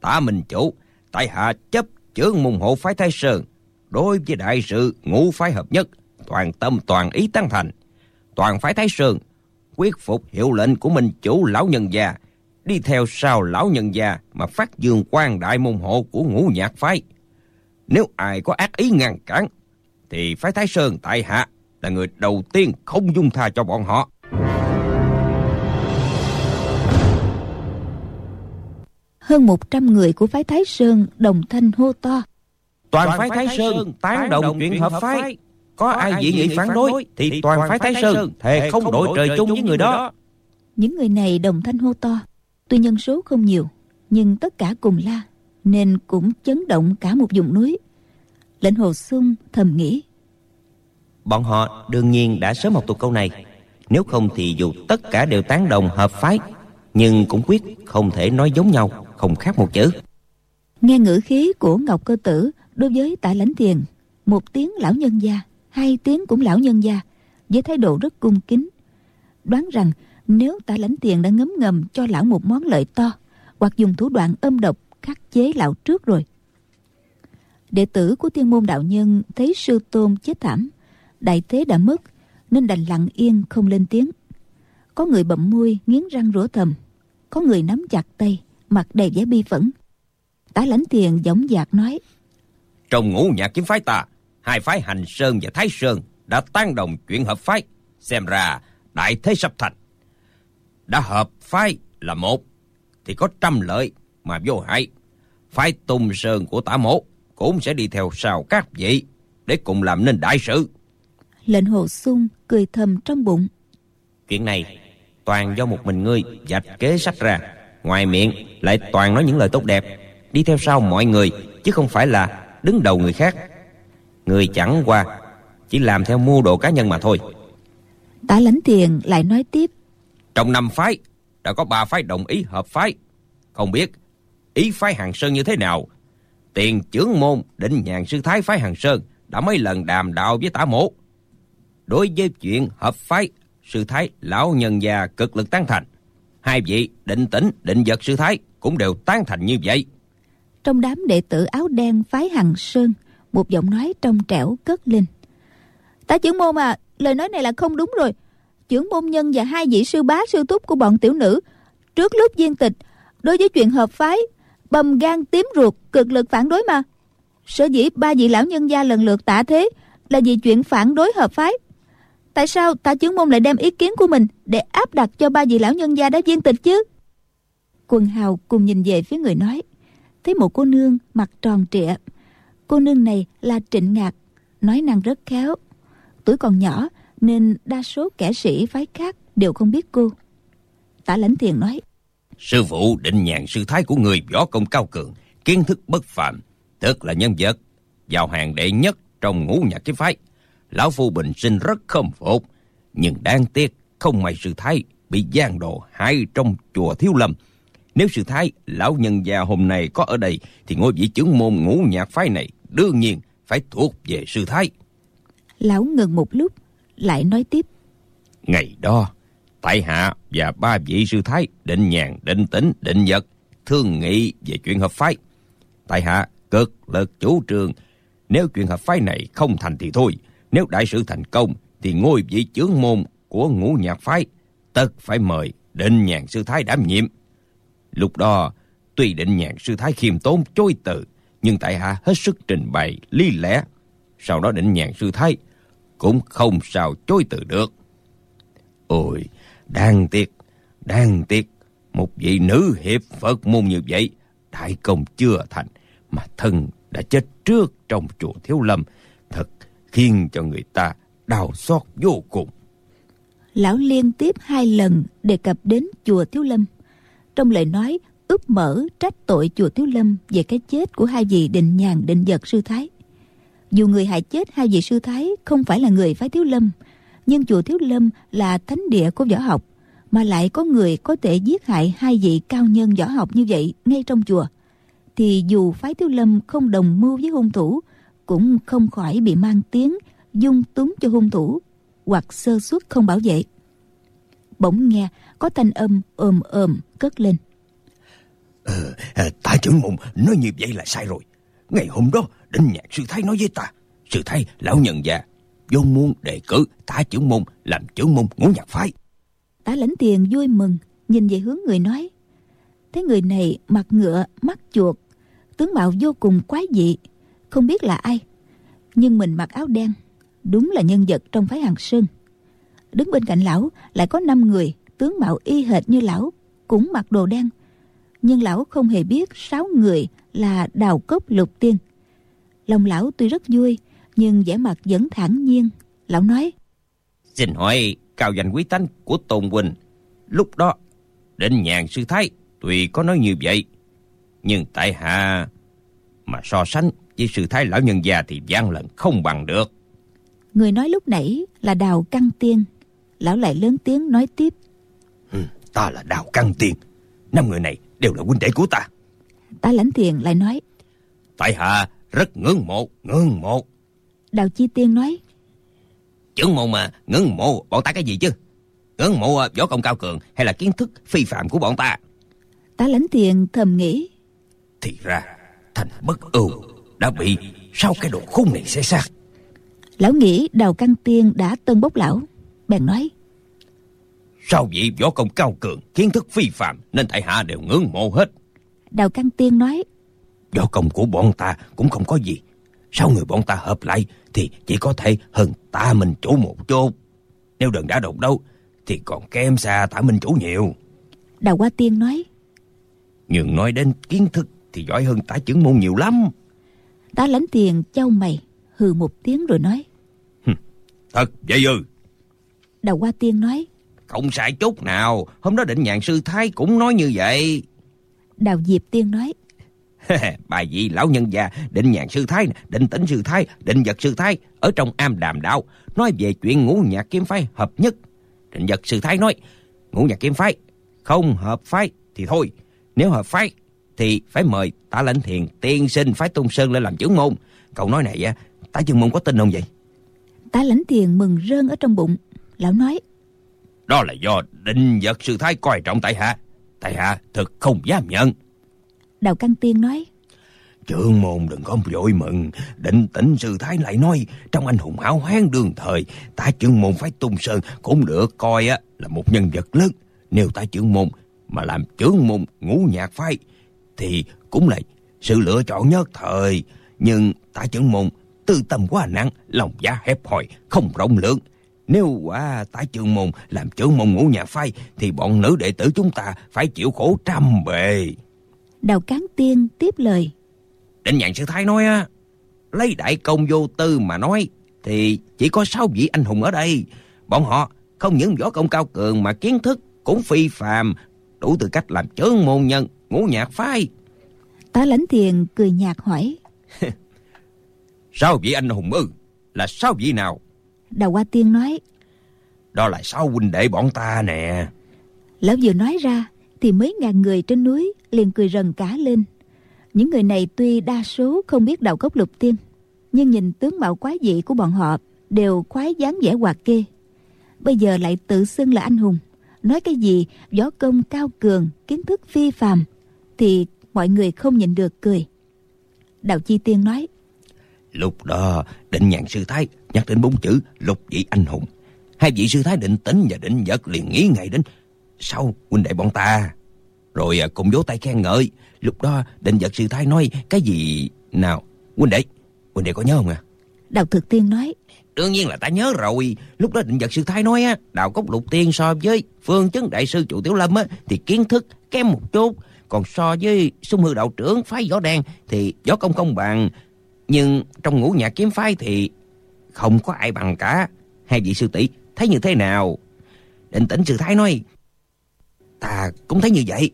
S3: Tả minh chủ, tại hạ chấp chướng môn hộ phái thái sơn, đối với đại sự ngũ phái hợp nhất, toàn tâm toàn ý tăng thành. Toàn phái thái sơn quyết phục hiệu lệnh của mình chủ lão nhân già đi theo sau lão nhân gia mà phát dương quan đại môn hộ của ngũ nhạc phái nếu ai có ác ý ngăn cản thì phái thái sơn tại hạ là người đầu tiên không dung tha cho bọn họ
S2: hơn 100 người của phái Thái Sơn đồng thanh hô to.
S3: Toàn phái Thái Sơn tán đồng chuyện hợp phái. Có ai dị nghị phản đối thì toàn phái Thái Sơn thề không đổi trời chung với người đó.
S2: Những người này đồng thanh hô to. Tuy nhân số không nhiều, nhưng tất cả cùng la, nên cũng chấn động cả một vùng núi. Lệnh Hồ Xuân thầm nghĩ.
S4: Bọn họ đương nhiên đã sớm học tục câu này. Nếu không thì dù tất cả đều tán đồng hợp phái, nhưng cũng quyết không thể nói giống nhau không khác một chữ
S2: nghe ngữ khí của ngọc cơ tử đối với tạ lãnh thiền một tiếng lão nhân gia hai tiếng cũng lão nhân gia với thái độ rất cung kính đoán rằng nếu tạ lãnh tiền đã ngấm ngầm cho lão một món lợi to, hoặc dùng thủ đoạn âm độc khắc chế lão trước rồi. Đệ tử của tiên môn đạo nhân thấy sư tôn chết thảm, đại thế đã mất, nên đành lặng yên không lên tiếng. Có người bậm môi nghiến răng rủa thầm, có người nắm chặt tay, mặt đầy vẻ bi phẫn. Tả lãnh tiền giống dạc nói,
S3: trong ngũ nhạc kiếm phái ta, hai phái hành sơn và thái sơn đã tan đồng chuyện hợp phái. Xem ra đại thế sắp thành đã hợp phái là một thì có trăm lợi mà vô hại. Phái tùng sơn của tả mổ cũng sẽ đi theo sau các vị để cùng làm nên đại sự.
S2: Lệnh hồ sung cười thầm trong bụng.
S4: Chuyện này toàn do một mình ngươi dạch kế sách ra. Ngoài miệng lại toàn nói những lời tốt đẹp. Đi theo sau mọi người Chứ không phải là đứng đầu người khác. Người chẳng qua Chỉ làm theo mua đồ cá nhân mà thôi.
S2: Tả lãnh tiền lại nói tiếp
S3: trong năm phái, Đã có ba phái đồng ý hợp phái. Không biết ý phái Hàng Sơn như thế nào. Tiền trưởng môn định nhàn sư thái phái Hàng Sơn Đã mấy lần đàm đạo với tả mộ. Đối với chuyện hợp phái, Sư thái lão nhân già cực lực tán thành. Hai vị định tĩnh, định vật sư thái Cũng đều tán thành như vậy.
S2: Trong đám đệ tử áo đen phái Hằng Sơn, Một giọng nói trong trẻo cất lên. Tá trưởng môn à Lời nói này là không đúng rồi. Trưởng môn nhân và hai vị sư bá, sư túc của bọn tiểu nữ. Trước lúc viên tịch, Đối với chuyện hợp phái, Bầm gan tím ruột, cực lực phản đối mà. Sở dĩ ba vị lão nhân gia lần lượt tạ thế Là vì chuyện phản đối hợp phái. Tại sao tả chứng môn lại đem ý kiến của mình Để áp đặt cho ba vị lão nhân gia đã viên tịch chứ? Quần hào cùng nhìn về phía người nói, Thấy một cô nương mặt tròn trịa. Cô nương này là Trịnh Ngạc. Nói năng rất khéo, Tuổi còn nhỏ nên đa số kẻ sĩ phái khác Đều không biết cô. Tả lãnh thiền nói
S3: Sư phụ định nhàn sư thái của người võ công cao cường Kiến thức bất phàm Tức là nhân vật Vào hàng đệ nhất trong ngũ nhạc cái phái. Lão Phu bình sinh rất khâm phục Nhưng đáng tiếc Không may sư thái bị gian đồ hại trong chùa Thiếu Lâm. Nếu sư thái lão nhân già hôm nay có ở đây Thì ngôi vị chứng môn ngũ nhạc phái này Đương nhiên phải thuộc về sư thái.
S2: Lão ngừng một lúc lại nói tiếp
S3: Ngày đó Tại hạ và ba vị sư thái định nhàn, định tĩnh định vật, thương nghị về chuyện hợp phái. Tại hạ cực lực chủ trương, nếu chuyện hợp phái này không thành thì thôi, nếu đại sự thành công thì ngôi vị chướng môn của ngũ nhạc phái tất phải mời định nhàn sư thái đảm nhiệm. Lúc đó, tuy định nhàn sư thái khiêm tốn chối từ, nhưng tại hạ hết sức trình bày lý lẽ. Sau đó định nhàn sư thái cũng không sao chối từ được. Ôi, đang tiếc, đang tiếc, một vị nữ hiệp Phật môn như vậy, đại công chưa thành, mà thân đã chết trước trong chùa Thiếu Lâm, thật khiến cho người ta đau xót vô cùng.
S2: Lão liên tiếp hai lần đề cập đến chùa Thiếu Lâm. Trong lời nói ướp mở trách tội chùa Thiếu Lâm về cái chết của hai vị định nhàn định vật sư Thái. Dù người hại chết hai vị sư Thái không phải là người phái Thiếu Lâm, nhưng chùa Thiếu Lâm là thánh địa của võ học mà lại có người có thể giết hại hai vị cao nhân võ học như vậy ngay trong chùa thì dù phái Thiếu Lâm không đồng mưu với hung thủ cũng không khỏi bị mang tiếng dung túng cho hung thủ hoặc sơ suất không bảo vệ. Bỗng nghe có thanh âm ồm ồm cất lên.
S3: Ờ, ờ tả trưởng môn nói như vậy là sai rồi ngày hôm đó, đinh nhạc sư thái nói với ta, sư thái, lão nhân già vốn muốn đề cử tả trưởng môn, làm trưởng môn, ngũ nhạc phái.
S2: Tả lãnh tiền vui mừng, nhìn về hướng người nói thấy người này mặt ngựa, mắt chuột, tướng mạo vô cùng quái dị, không biết là ai, nhưng mình mặc áo đen, đúng là nhân vật trong phái hàng sơn. Đứng bên cạnh lão lại có năm người, tướng mạo y hệt như lão, cũng mặc đồ đen, nhưng lão không hề biết sáu người là đào cốc lục tiên. Lòng lão tuy rất vui nhưng vẻ mặt vẫn thản nhiên. Lão nói
S3: xin hỏi cao danh quý tánh của tôn huynh lúc đó định nhàn sư thái tuy có nói như vậy nhưng tại hạ mà so sánh với sư thái lão nhân già thì gian lận không bằng được.
S2: Người nói lúc nãy là đào căn tiên. Lão lại lớn tiếng nói tiếp
S3: ừ, ta là đào căn tiên. Năm người này đều là huynh đệ của ta
S2: ta lãnh thiền lại nói.
S3: Tại hạ rất ngưỡng mộ ngưỡng mộ.
S2: Đào Chi Tiên nói.
S3: Chứng mộ mà ngưỡng mộ bọn ta cái gì chứ? Ngưỡng mộ à, võ công cao cường Hay là kiến thức phi phạm của bọn ta?
S2: Tá lãnh tiền thầm nghĩ.
S3: Thì ra thành bất ưu Đã bị sau cái đồ khung này sẽ sát
S2: Lão nghĩ Đào Căn Tiên đã tân bốc lão. Bèn nói.
S3: Sao vị võ công cao cường Kiến thức phi phạm Nên tại hạ đều ngưỡng mộ hết
S2: Đào Căn Tiên nói
S3: Võ công của bọn ta cũng không có gì. Sáu người bọn ta hợp lại Thì chỉ có thể hơn ta mình chủ một chút Nếu đừng đã đụng đâu Thì còn kém xa ta mình chủ nhiều.
S2: Đào Hoa Tiên nói
S3: Nhưng nói đến kiến thức Thì giỏi hơn tả chứng môn nhiều lắm.
S2: Ta lãnh tiền châu mày Hừ một tiếng rồi nói
S3: Thật vậy ư?
S2: Đào Hoa Tiên nói
S3: Không sai chút nào. Hôm đó định nhàn sư thái cũng nói như vậy
S2: Đào Diệp Tiên nói.
S3: bài vị lão nhân già định nhàn sư thái định tĩnh sư thái định vật sư thái ở trong am đàm đạo nói về chuyện ngũ nhạc kiếm phái hợp nhất. Định vật sư thái nói ngũ nhạc kiếm phái không hợp phái thì thôi nếu hợp phái thì phải mời tả lãnh thiền tiên sinh phái tung sơn lên làm trưởng môn. Cậu nói này tả trưởng môn có tin không vậy?
S2: Tả lãnh thiền mừng rơn ở trong bụng lão nói.
S3: Đó là do định vật sư thái coi trọng tại hạ tại hạ thực không dám nhận.
S2: Đào Căn Tiên nói.
S3: Trương môn đừng có vội mừng. Định tĩnh sư thái lại nói Trong anh hùng hảo hán đương thời Ta trương môn phải tung sơn Cũng được coi á là một nhân vật lớn. Nếu ta trương môn mà làm trương môn ngũ nhạc phái Thì cũng là sự lựa chọn nhất thời. Nhưng ta trương môn tư tâm quá nặng Lòng giá hẹp hòi không rộng lượng nếu quả ta trương môn làm trưởng môn ngũ nhạc phái thì bọn nữ đệ tử chúng ta phải chịu khổ trăm bề.
S2: Đào Cán Tiên tiếp lời.
S3: Định nhàn sư thái nói á, lấy đại công vô tư mà nói, thì chỉ có sáu vị anh hùng ở đây. Bọn họ không những võ công cao cường mà kiến thức cũng phi phàm, đủ tư cách làm chớn môn nhân, ngũ nhạc phái.
S2: Tá lãnh thiền cười nhạt hỏi.
S3: sáu vị anh hùng ư, là sáu vị nào?
S2: Đào Hoa Tiên nói.
S3: Đó là sáu huynh đệ bọn ta nè.
S2: Lão vừa nói ra, thì mấy ngàn người trên núi liền cười rần cả lên. Những người này tuy đa số không biết đạo cốc lục tiên, nhưng nhìn tướng mạo quái dị của bọn họ đều khoái dáng vẻ hoạt kê. Bây giờ lại tự xưng là anh hùng, nói cái gì võ công cao cường, kiến thức phi phàm, thì mọi người không nhìn được cười. Đạo Chi Tiên nói,
S3: Lúc đó định nhàn sư thái nhắc đến bốn chữ lục vị anh hùng. Hai vị sư thái định tính và định vật liền nghĩ ngay đến sau huynh đệ bọn ta? Rồi à, cùng vỗ tay khen ngợi. Lúc đó định vật sư thái nói cái gì nào? Huynh đệ huynh đệ có nhớ không à
S2: đào thực tiên nói
S3: đương nhiên là ta nhớ rồi. Lúc đó định vật sư thái nói á đào cốc lục tiên so với phương chấn đại sư chủ tiểu lâm á thì kiến thức kém một chút. Còn so với sung hư đạo trưởng phái võ đen thì võ công công bằng. Nhưng trong ngũ nhạc kiếm phái thì không có ai bằng cả hai vị sư tỷ thấy như thế nào định tĩnh sư thái nói Ta cũng thấy như vậy.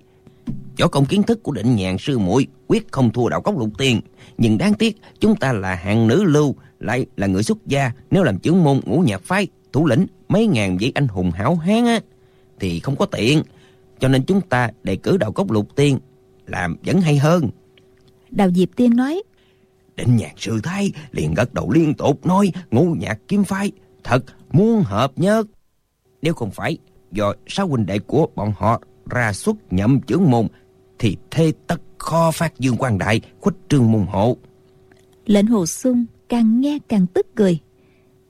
S3: Võ công kiến thức của định nhàn sư muội quyết không thua đạo cốc lục tiên. Nhưng đáng tiếc chúng ta là hạng nữ lưu, lại là người xuất gia. Nếu làm trưởng môn ngũ nhạc phái, thủ lĩnh mấy ngàn vị anh hùng hảo hán á, thì không có tiện. Cho nên chúng ta đề cử đạo cốc lục tiên làm vẫn hay hơn.
S2: Đào Diệp Tiên nói.
S3: Định nhạc sư thái liền gật đầu liên tục nói, ngũ nhạc kiếm phái, thật muốn hợp nhất. Nếu không phải do sáu huynh đệ của bọn họ ra xuất nhậm trưởng môn, thì thê tất kho phát dương quan đại khuếch trương môn hộ.
S2: Lệnh hồ sung càng nghe càng tức cười.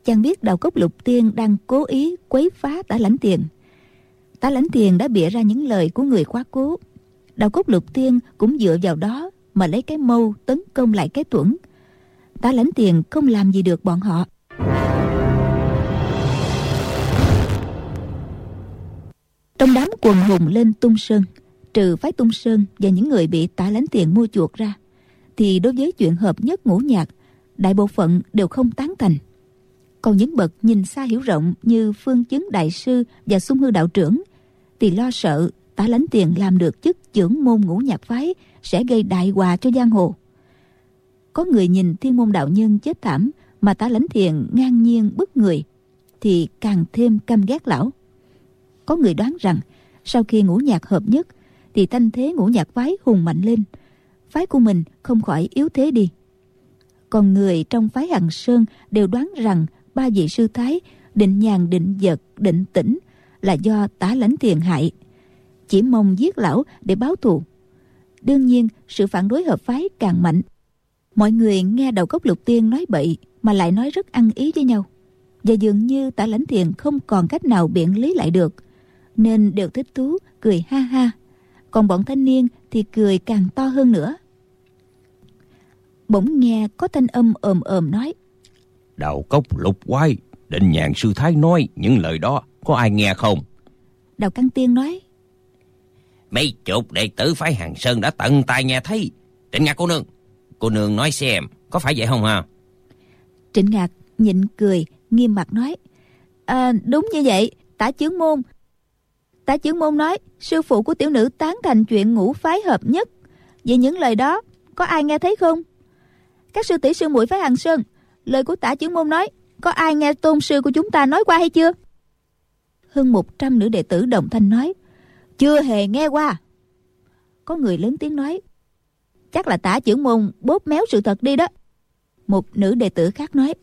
S2: Chàng biết đào cốc lục tiên đang cố ý quấy phá tả lãnh tiền. Tả lãnh tiền đã bịa ra những lời của người quá cố. Đào cốc lục tiên cũng dựa vào đó mà lấy cái mâu tấn công lại cái tuẩn tá lãnh tiền không làm gì được bọn họ. Trong đám quần hùng lên tung sơn, trừ phái tung sơn và những người bị tả lãnh tiền mua chuộc ra, thì đối với chuyện hợp nhất ngũ nhạc, đại bộ phận đều không tán thành. Còn những bậc nhìn xa hiểu rộng như phương chứng đại sư và sung hư đạo trưởng thì lo sợ tả lãnh tiền làm được chức trưởng môn ngũ nhạc phái sẽ gây đại hòa cho giang hồ. Có người nhìn thiên môn đạo nhân chết thảm mà tả lãnh thiền ngang nhiên bức người, thì càng thêm căm ghét lão. Có người đoán rằng, sau khi ngũ nhạc hợp nhất, thì thanh thế ngũ nhạc phái hùng mạnh lên. Phái của mình không khỏi yếu thế đi. Còn người trong phái hằng sơn đều đoán rằng ba vị sư thái định nhàn định vật, định tĩnh là do tả lãnh tiền hại. Chỉ mong giết lão để báo thù đương nhiên sự phản đối hợp phái càng mạnh. Mọi người nghe đầu cốc lục tiên nói bậy mà lại nói rất ăn ý với nhau. Và dường như tả lãnh thiền không còn cách nào biện lý lại được nên đều thích thú cười ha ha. Còn bọn thanh niên thì cười càng to hơn nữa. Bỗng nghe có thanh âm ồm ồm nói
S3: đào cốc lục quái định nhàn sư thái nói những lời đó có ai nghe không?
S2: Đào căn tiên nói
S3: mấy chục đệ tử phái hàng sơn đã tận tai nghe thấy trịnh ngạc cô nương cô nương nói xem có phải vậy không hả
S2: trịnh ngạc nhịn cười nghiêm mặt nói à, đúng như vậy tả chướng môn Tả Chướng môn nói sư phụ của tiểu nữ tán thành chuyện ngũ phái hợp nhất. Vậy những lời đó có ai nghe thấy không? Các sư tỷ sư muội phái Hàng Sơn, lời của tả Chướng môn nói, có ai nghe tôn sư của chúng ta nói qua hay chưa? Hơn 100 nữ đệ tử đồng thanh nói, chưa hề nghe qua. Có người lớn tiếng nói, chắc là tả trưởng môn bóp méo sự thật đi đó. Một nữ đệ tử khác nói,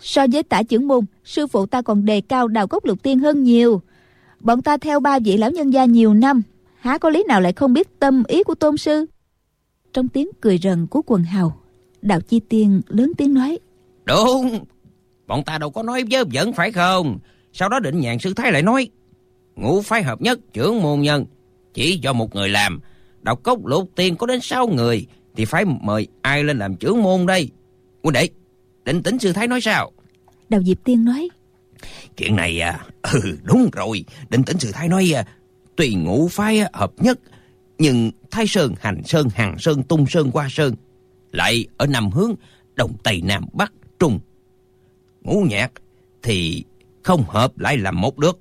S2: so với tả trưởng môn, sư phụ ta còn đề cao đào cốc lục tiên hơn nhiều. Bọn ta theo ba vị lão nhân gia nhiều năm, há có lý nào lại không biết tâm ý của tôn sư? Trong tiếng cười rần của quần hào, Đạo Chi Tiên lớn tiếng nói,
S3: Đúng, bọn ta đâu có nói vớ vẩn phải không? Sau đó định nhàn sư thái lại nói, ngũ phái hợp nhất trưởng môn nhân, chỉ do một người làm, đào cốc lục tiên có đến 6 người, thì phải mời ai lên làm trưởng môn đây? Quân đệ, định tính sư thái nói sao?
S2: Đào Diệp Tiên nói,
S3: Chuyện này à, ừ đúng rồi, định tính sư thái nói à, tùy ngũ phái hợp nhất, nhưng Thái Sơn, Hành Sơn, Hàng Sơn, Tung Sơn, Hoa Sơn lại ở năm hướng Đông Tây Nam Bắc Trung. Ngũ nhạc thì không hợp lại làm một được.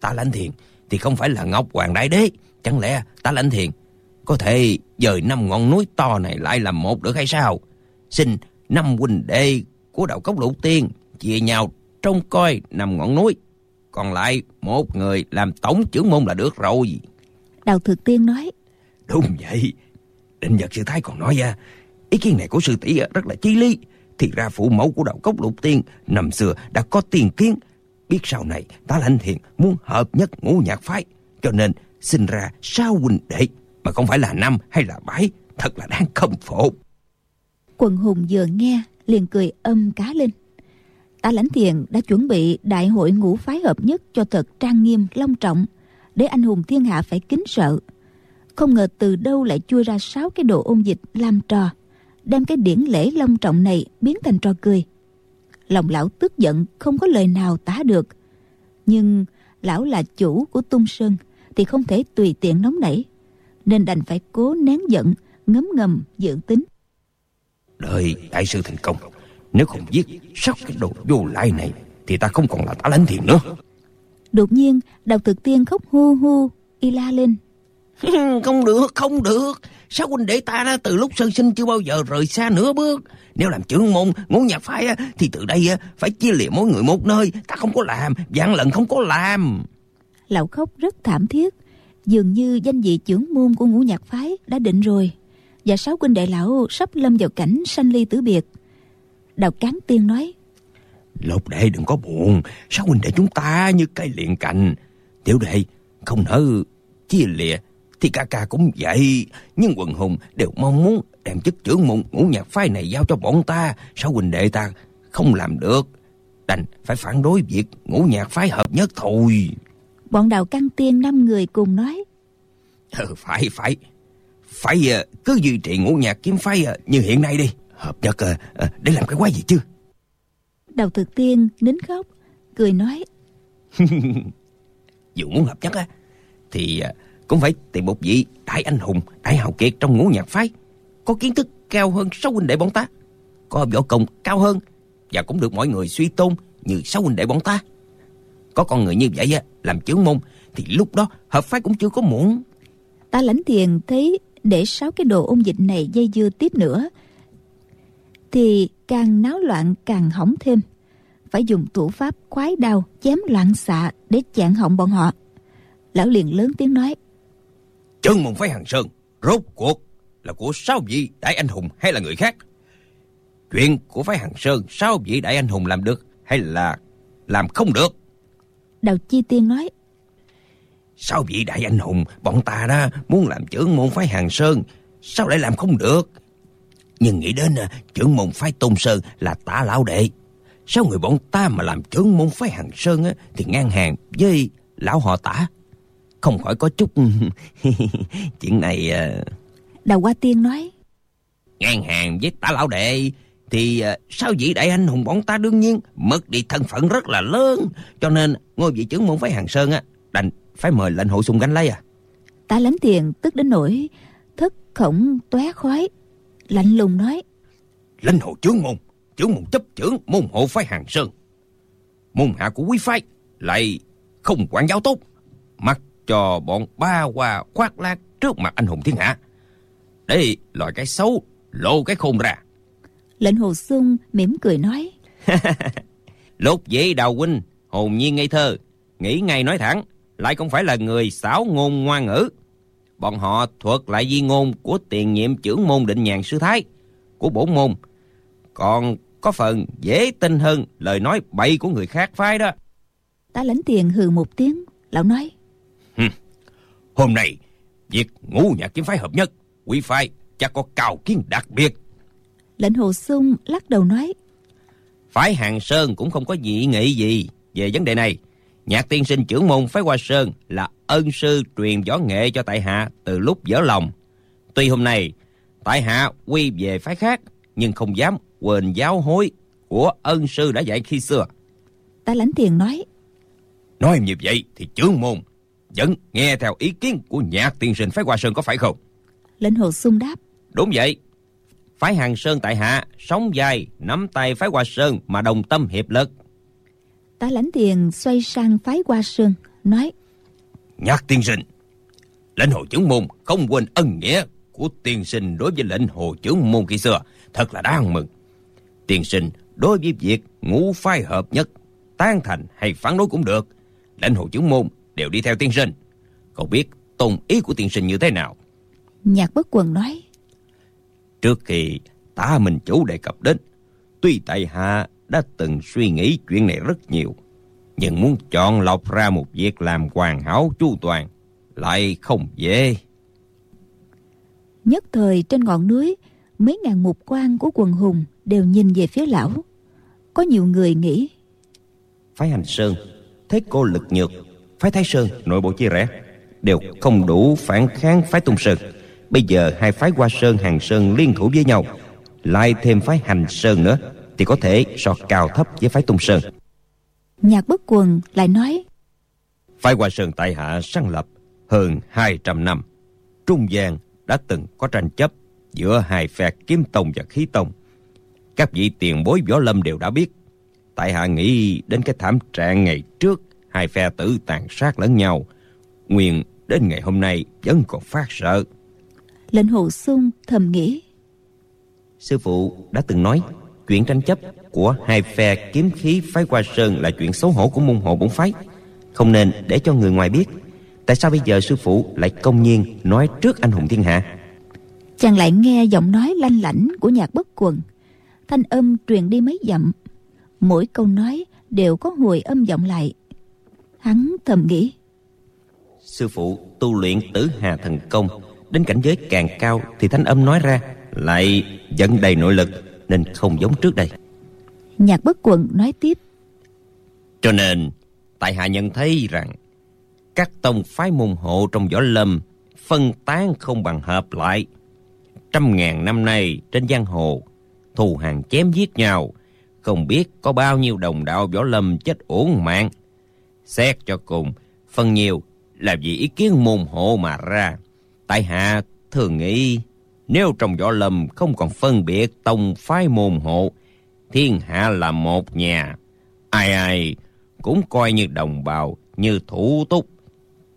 S3: Ta lãnh thiền thì không phải là Ngọc Hoàng Đại Đế, chẳng lẽ ta lãnh thiền có thể dời năm ngọn núi to này lại làm một được hay sao? Xin năm huynh đệ của đạo cốc lục tiên chia nhau trông coi năm ngọn núi. Còn lại một người làm tổng trưởng môn là được rồi.
S2: Đào Thực Tiên nói,
S3: Đúng vậy. Định Nhật sư thái còn nói ra, ý kiến này của sư tỷ rất là chi lý. Thì ra phụ mẫu của đạo cốc lục tiên năm xưa đã có tiền kiến. Biết sau này ta lãnh thiện muốn hợp nhất ngũ nhạc phái. Cho nên sinh ra sao huynh đệ mà không phải là năm hay là bảy. Thật là đáng khâm phục.
S2: Quần hùng vừa nghe liền cười âm cá lên. Tả lãnh thiền đã chuẩn bị đại hội ngũ phái hợp nhất cho thật trang nghiêm long trọng để anh hùng thiên hạ phải kính sợ. Không ngờ từ đâu lại chui ra sáu cái đồ ôn dịch làm trò, đem cái điển lễ long trọng này biến thành trò cười. Lòng lão tức giận không có lời nào tả được. Nhưng lão là chủ của tung sơn thì không thể tùy tiện nóng nảy, nên đành phải cố nén giận, ngấm ngầm dự tính.
S3: Đợi đại sư thành công, nếu không giết sóc cái đồ vô lại này thì ta không còn là ta lãnh thiền nữa.
S2: Đột nhiên, đào thực tiên khóc hu hu, y la lên.
S3: không được, không được. Sao huynh đệ ta từ lúc sơ sinh chưa bao giờ rời xa nửa bước. Nếu làm trưởng môn, ngũ nhạc phái thì từ đây phải chia liệt mỗi người một nơi. Ta không có làm, vạn lần không có làm.
S2: Lão khóc rất thảm thiết. Dường như danh vị trưởng môn của ngũ nhạc phái đã định rồi. Và sáu huynh đệ lão sắp lâm vào cảnh sanh ly tử biệt. Đào Cán Tiên nói.
S3: Lục đệ đừng có buồn, sáu huynh đệ chúng ta như cây liền cành. Tiểu đệ không nỡ chia lìa thì ca ca cũng vậy. Nhưng quần hùng đều mong muốn đem chức trưởng môn ngũ nhạc phái này giao cho bọn ta. Sáu huynh đệ ta không làm được. Đành phải phản đối việc ngũ nhạc phái hợp nhất thôi.
S2: Bọn đào căn tiên năm người cùng nói.
S3: Ừ, phải, phải. Phải ờ, cứ duy trì ngũ nhạc kiếm phái ờ, như hiện nay đi. Hợp nhất để làm cái quái gì chứ?
S2: Đào thực tiên nín khóc, cười nói.
S3: Dù muốn hợp nhất á, thì cũng phải tìm một vị đại anh hùng, đại hào kiệt trong ngũ nhạc phái. Có kiến thức cao hơn sáu huynh đệ bọn ta. Có võ công cao hơn và cũng được mọi người suy tôn như sáu huynh đệ bọn ta. Có con người như vậy á, làm chướng môn thì lúc đó hợp phái cũng chưa có muộn.
S2: Ta lãnh tiền thấy để sáu cái đồ ôn dịch này dây dưa tiếp nữa thì càng náo loạn càng hỏng thêm phải dùng thủ pháp khoái đao chém loạn xạ để chặn họng bọn họ lão liền lớn tiếng nói
S3: chân môn phái hàng sơn rốt cuộc là của sáu vị đại anh hùng hay là người khác? Chuyện của phái hàng sơn sáu vị đại anh hùng làm được hay là làm không được?
S2: Đào chi tiên nói.
S3: Sáu vị đại anh hùng bọn ta đó muốn làm trưởng môn phái hàng sơn sao lại làm không được? Nhưng nghĩ đến à, trưởng môn phái tôn sơn là tả lão đệ. Sao người bọn ta mà làm trưởng môn phái hàng sơn á, thì ngang hàng với lão họ tả không khỏi có chút chuyện này uh...
S2: đào hoa tiên nói.
S3: ngang hàng với tả lão đệ thì uh, sao vị đại anh hùng bọn ta đương nhiên mất đi thân phận rất là lớn cho nên ngôi vị trưởng môn phái hàng sơn á đành phải mời lệnh hội xung gánh lấy à?
S2: Ta lãnh tiền tức đến nỗi thất khổng tóe khói lạnh lùng nói.
S3: Lãnh hộ trưởng môn trưởng môn chấp trưởng môn hộ phái hàng sơn. Môn hạ của quý phái lại không quản giáo tốt mặc cho bọn ba hoa khoác lác trước mặt anh hùng thiên hạ. Để loại cái xấu, lộ cái khôn ra.
S2: Lệnh Hồ Xuân mỉm cười nói.
S3: Lột dễ đào huynh, hồn nhiên ngây thơ, nghĩ ngay nói thẳng, lại không phải là người xảo ngôn ngoan ngữ. Bọn họ thuật lại di ngôn của tiền nhiệm trưởng môn định nhàn sư thái, của bổn môn. Còn có phần dễ tin hơn lời nói bậy của người khác phái đó.
S2: Ta lãnh tiền hừ một tiếng, lão nói.
S3: Hôm nay, việc ngũ nhạc kiếm phái hợp nhất, quý phái chắc có cao kiến đặc biệt.
S2: Lệnh Hồ Xuân lắc đầu nói.
S3: Phái Hàng Sơn cũng không có dị nghị gì về vấn đề này. Nhạc tiên sinh trưởng môn phái Hoa Sơn là ân sư truyền võ nghệ cho tại hạ từ lúc dở lòng. Tuy hôm nay tại hạ quy về phái khác nhưng không dám quên giáo hối của ân sư đã dạy khi xưa.
S2: Ta lãnh tiền nói.
S3: Nói như vậy thì trưởng môn vẫn nghe theo ý kiến của nhạc tiên sinh phái Hoa Sơn có phải không?
S2: Lệnh Hồ Xuân đáp.
S3: Đúng vậy. Phái Hàng Sơn tại hạ sống dài nắm tay phái Hoa Sơn mà đồng tâm hiệp lực.
S2: Ta lãnh tiền xoay sang phái Hoa Sơn nói.
S3: Nhạc tiên sinh, lệnh hồ trưởng môn không quên ân nghĩa của tiên sinh đối với lệnh hồ trưởng môn khi xưa, thật là đáng mừng. Tiên sinh đối với việc ngũ phái hợp nhất, tan thành hay phản đối cũng được, lệnh hồ trưởng môn đều đi theo tiên sinh. Không biết tôn ý của tiên sinh như thế nào?
S2: Nhạc bất quần nói.
S3: Trước khi ta mình chủ đề cập đến, tuy tại hạ đã từng suy nghĩ chuyện này rất nhiều, nhưng muốn chọn lọc ra một việc làm hoàn hảo chu toàn lại không dễ.
S2: Nhất thời trên ngọn núi, mấy ngàn mục quan của quần hùng đều nhìn về phía lão. Có nhiều người nghĩ.
S4: Phái Hành Sơn, thế cô lực nhược, phái Thái Sơn, nội bộ chia rẽ, đều không đủ phản kháng phái Tung Sơn. Bây giờ hai phái Hoa Sơn, Hàng Sơn liên thủ với nhau, lại thêm phái Hành Sơn nữa, thì có thể so cao thấp với phái Tung Sơn.
S2: Nhạc bất quần lại nói
S3: Phái Hoa Sơn tại hạ sáng lập hơn 200 năm. Trung gian đã từng có tranh chấp giữa hai phe kiếm tông và khí tông. Các vị tiền bối võ lâm đều đã biết. Tại hạ nghĩ đến cái thảm trạng ngày trước hai phe tử tàn sát lẫn nhau. Nguyên đến ngày hôm nay vẫn còn phát sợ.
S2: Lệnh hồ sung thầm nghĩ
S4: Sư phụ đã từng nói chuyện tranh chấp của hai phe kiếm khí phái Hoa Sơn là chuyện xấu hổ của môn hộ bổn phái. Không nên để cho người ngoài biết. Tại sao bây giờ sư phụ lại công nhiên nói trước anh hùng thiên hạ?
S2: Chàng lại nghe giọng nói lanh lảnh của nhạc bất quần. Thanh âm truyền đi mấy dặm. Mỗi câu nói đều có hồi âm vọng lại. Hắn thầm nghĩ.
S4: Sư phụ tu luyện tử hà thần công Đến cảnh giới càng cao Thì thanh âm nói ra Lại dẫn đầy nội lực Nên không giống trước đây
S2: Nhạc bất quần nói tiếp.
S3: Cho nên, tại hạ nhận thấy rằng các tông phái môn hộ trong võ lâm phân tán không bằng hợp lại. Trăm ngàn năm nay trên giang hồ, thù hàng chém giết nhau, không biết có bao nhiêu đồng đạo võ lâm chết uổng mạng. Xét cho cùng, phần nhiều là vì ý kiến môn hộ mà ra. Tại hạ thường nghĩ nếu trong võ lâm không còn phân biệt tông phái môn hộ, thiên hạ là một nhà. Ai ai cũng coi như đồng bào, như thủ túc.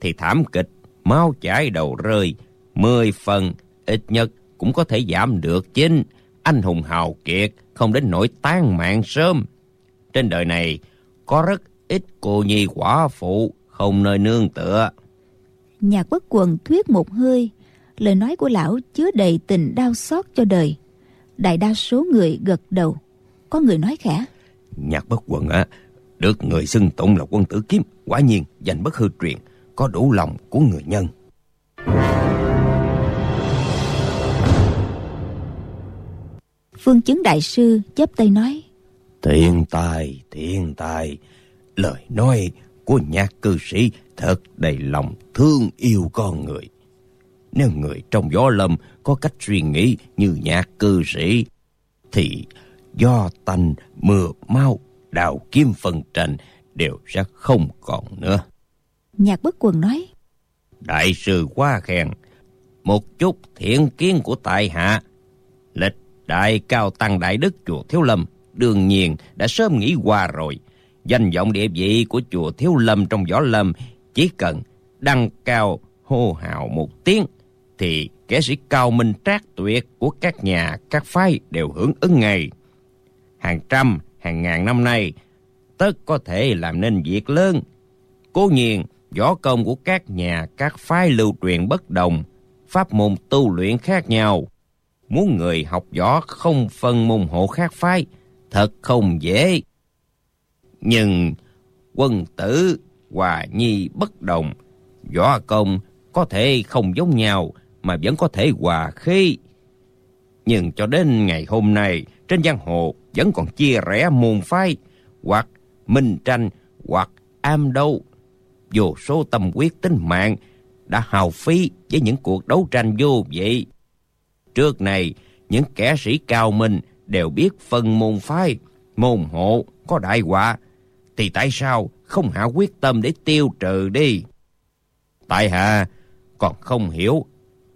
S3: Thì thảm kịch, máu chảy đầu rơi, mười phần, ít nhất cũng có thể giảm được chính. Anh hùng hào kiệt, không đến nỗi tan mạng sớm. Trên đời này, có rất ít cô nhi quả phụ, không nơi nương tựa.
S2: Nhạc bất quần thuyết một hơi. Lời nói của lão chứa đầy tình đau xót cho đời. Đại đa số người gật đầu. Có người nói khẽ.
S3: Nhạc bất quần á, được người xưng tụng là quân tử kiếm, quả nhiên danh bất hư truyền, có đủ lòng của người nhân.
S2: Phương chứng đại sư chắp tay nói.
S3: Thiên tài, thiên tài, lời nói của nhạc cư sĩ thật đầy lòng thương yêu con người. Nếu người trong gió lâm có cách suy nghĩ như nhạc cư sĩ, thì do tanh, mưa mau, đào kim phần tranh đều sẽ không còn nữa.
S2: Nhạc bất quần nói.
S3: Đại sư quá khen, một chút thiện kiến của tại hạ. Lịch đại cao tăng đại đức chùa Thiếu Lâm đương nhiên đã sớm nghĩ qua rồi. Danh vọng địa vị của chùa Thiếu Lâm trong võ lâm chỉ cần đăng cao hô hào một tiếng, thì kẻ sĩ cao minh trác tuyệt của các nhà, các phái đều hưởng ứng ngay. Hàng trăm, hàng ngàn năm nay, tất có thể làm nên việc lớn. Cố nhiên, võ công của các nhà, các phái lưu truyền bất đồng, pháp môn tu luyện khác nhau. Muốn người học võ không phân môn hộ khác phái, thật không dễ. Nhưng quân tử hòa nhi bất đồng, võ công có thể không giống nhau mà vẫn có thể hòa khí. Nhưng cho đến ngày hôm nay, trên giang hồ vẫn còn chia rẽ môn phái, hoặc minh tranh, hoặc am đâu. Vô số tâm quyết tính mạng đã hào phí với những cuộc đấu tranh vô vị. Trước này, những kẻ sĩ cao minh đều biết phân môn phái, môn hộ có đại họa, thì tại sao không hạ quyết tâm để tiêu trừ đi? Tại hạ còn không hiểu,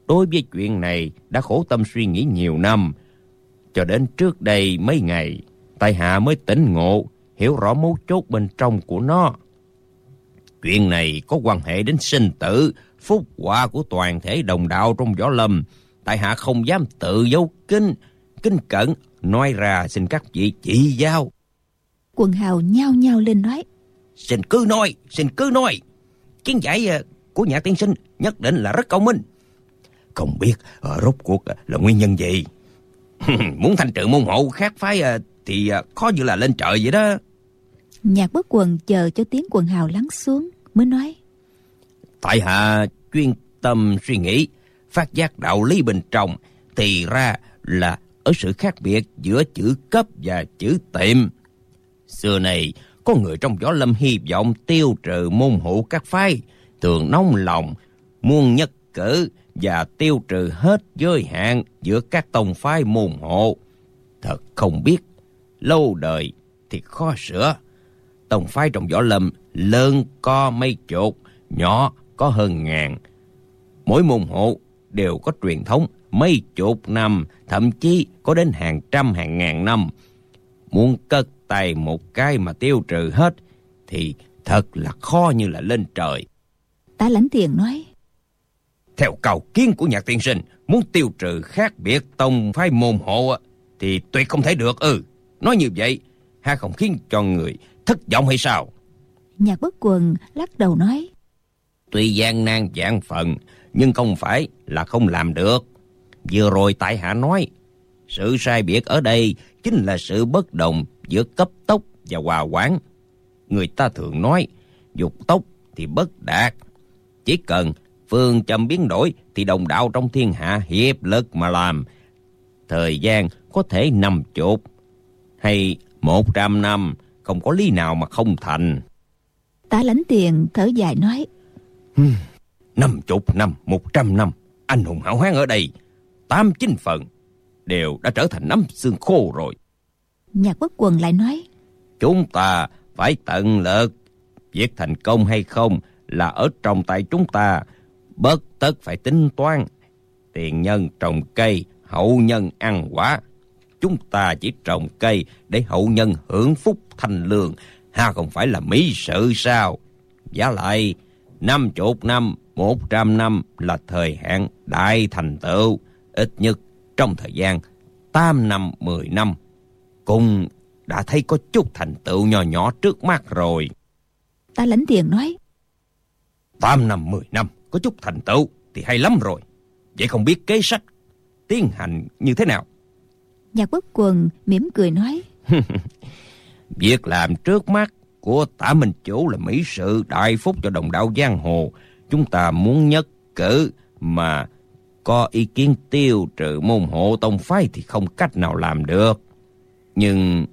S3: đối với chuyện này đã khổ tâm suy nghĩ nhiều năm, cho đến trước đây mấy ngày, tại hạ mới tỉnh ngộ, hiểu rõ mấu chốt bên trong của nó. Chuyện này có quan hệ đến sinh tử, phúc hoa của toàn thể đồng đạo trong võ lâm. Tại hạ không dám tự dấu kinh, kinh cẩn, nói ra xin các vị chỉ giao.
S2: Quần hào nhao nhao lên nói.
S3: Xin cứ nói, xin cứ nói. Kiến giải ờ, của nhà tiên sinh nhất định là rất công minh. Không biết uh, rốt cuộc uh, là nguyên nhân gì. Muốn thanh trừ môn hộ khác phái thì khó như là lên trời vậy đó.
S2: Nhạc bất quần chờ cho tiếng quần hào lắng xuống mới nói.
S3: Tại hạ chuyên tâm suy nghĩ, phát giác đạo lý bên trong thì ra là ở sự khác biệt giữa chữ cấp và chữ tiệm. Xưa này, có người trong võ lâm hy vọng tiêu trừ môn hộ các phái, thường nóng lòng, muôn nhất cử và tiêu trừ hết giới hạn giữa các tông phái môn hộ. Thật không biết, lâu đời thì khó sửa. Tông phái trong võ lâm lớn có mấy chục, nhỏ có hơn ngàn. Mỗi môn hộ đều có truyền thống mấy chục năm, thậm chí có đến hàng trăm hàng ngàn năm. Muốn cất tay một cái mà tiêu trừ hết thì thật là khó như là lên trời.
S2: Tá lãnh tiền nói.
S3: Theo cầu kiến của nhạc tiên sinh, muốn tiêu trừ khác biệt tông phái môn hộ thì tuyệt không thể được ư. Ừ, nói như vậy, ha không khiến cho người thất vọng hay sao?
S2: Nhạc bất quần lắc đầu nói.
S3: Tuy gian nan dạng phận, nhưng không phải là không làm được. Vừa rồi tại hạ nói, sự sai biệt ở đây chính là sự bất đồng giữa cấp tốc và hòa quán. Người ta thường nói, dục tốc thì bất đạt. Chỉ cần phương châm biến đổi thì đồng đạo trong thiên hạ hiệp lực mà làm. Thời gian có thể năm chục hay một trăm năm, không có lý nào mà không thành.
S2: Tả lãnh tiền thở dài nói.
S3: Năm chục năm, một trăm năm, anh hùng hảo hán ở đây, tám chín phần, đều đã trở thành nắm xương khô rồi.
S2: Nhạc bất quần lại nói.
S3: Chúng ta phải tận lực. Việc thành công hay không là ở trong tay chúng ta. Bất tất phải tính toán. Tiền nhân trồng cây, hậu nhân ăn quả. Chúng ta chỉ trồng cây để hậu nhân hưởng phúc thành lương. Ha không phải là mỹ sự sao? Giá lại, năm chục năm, một trăm năm là thời hạn đại thành tựu. Ít nhất trong thời gian 8 năm, 10 năm. Cùng đã thấy có chút thành tựu nhỏ nhỏ trước mắt rồi.
S2: Ta lãnh tiền nói.
S3: 8 năm, 10 năm, có chút thành tựu thì hay lắm rồi. Vậy không biết kế sách tiến hành như thế nào?
S2: Nhạc bất quần mỉm cười nói.
S3: Việc làm trước mắt của tả minh chủ là mỹ sự đại phúc cho đồng đạo giang hồ. Chúng ta muốn nhất cử mà có ý kiến tiêu trừ môn hộ tông phái thì không cách nào làm được. Nhưng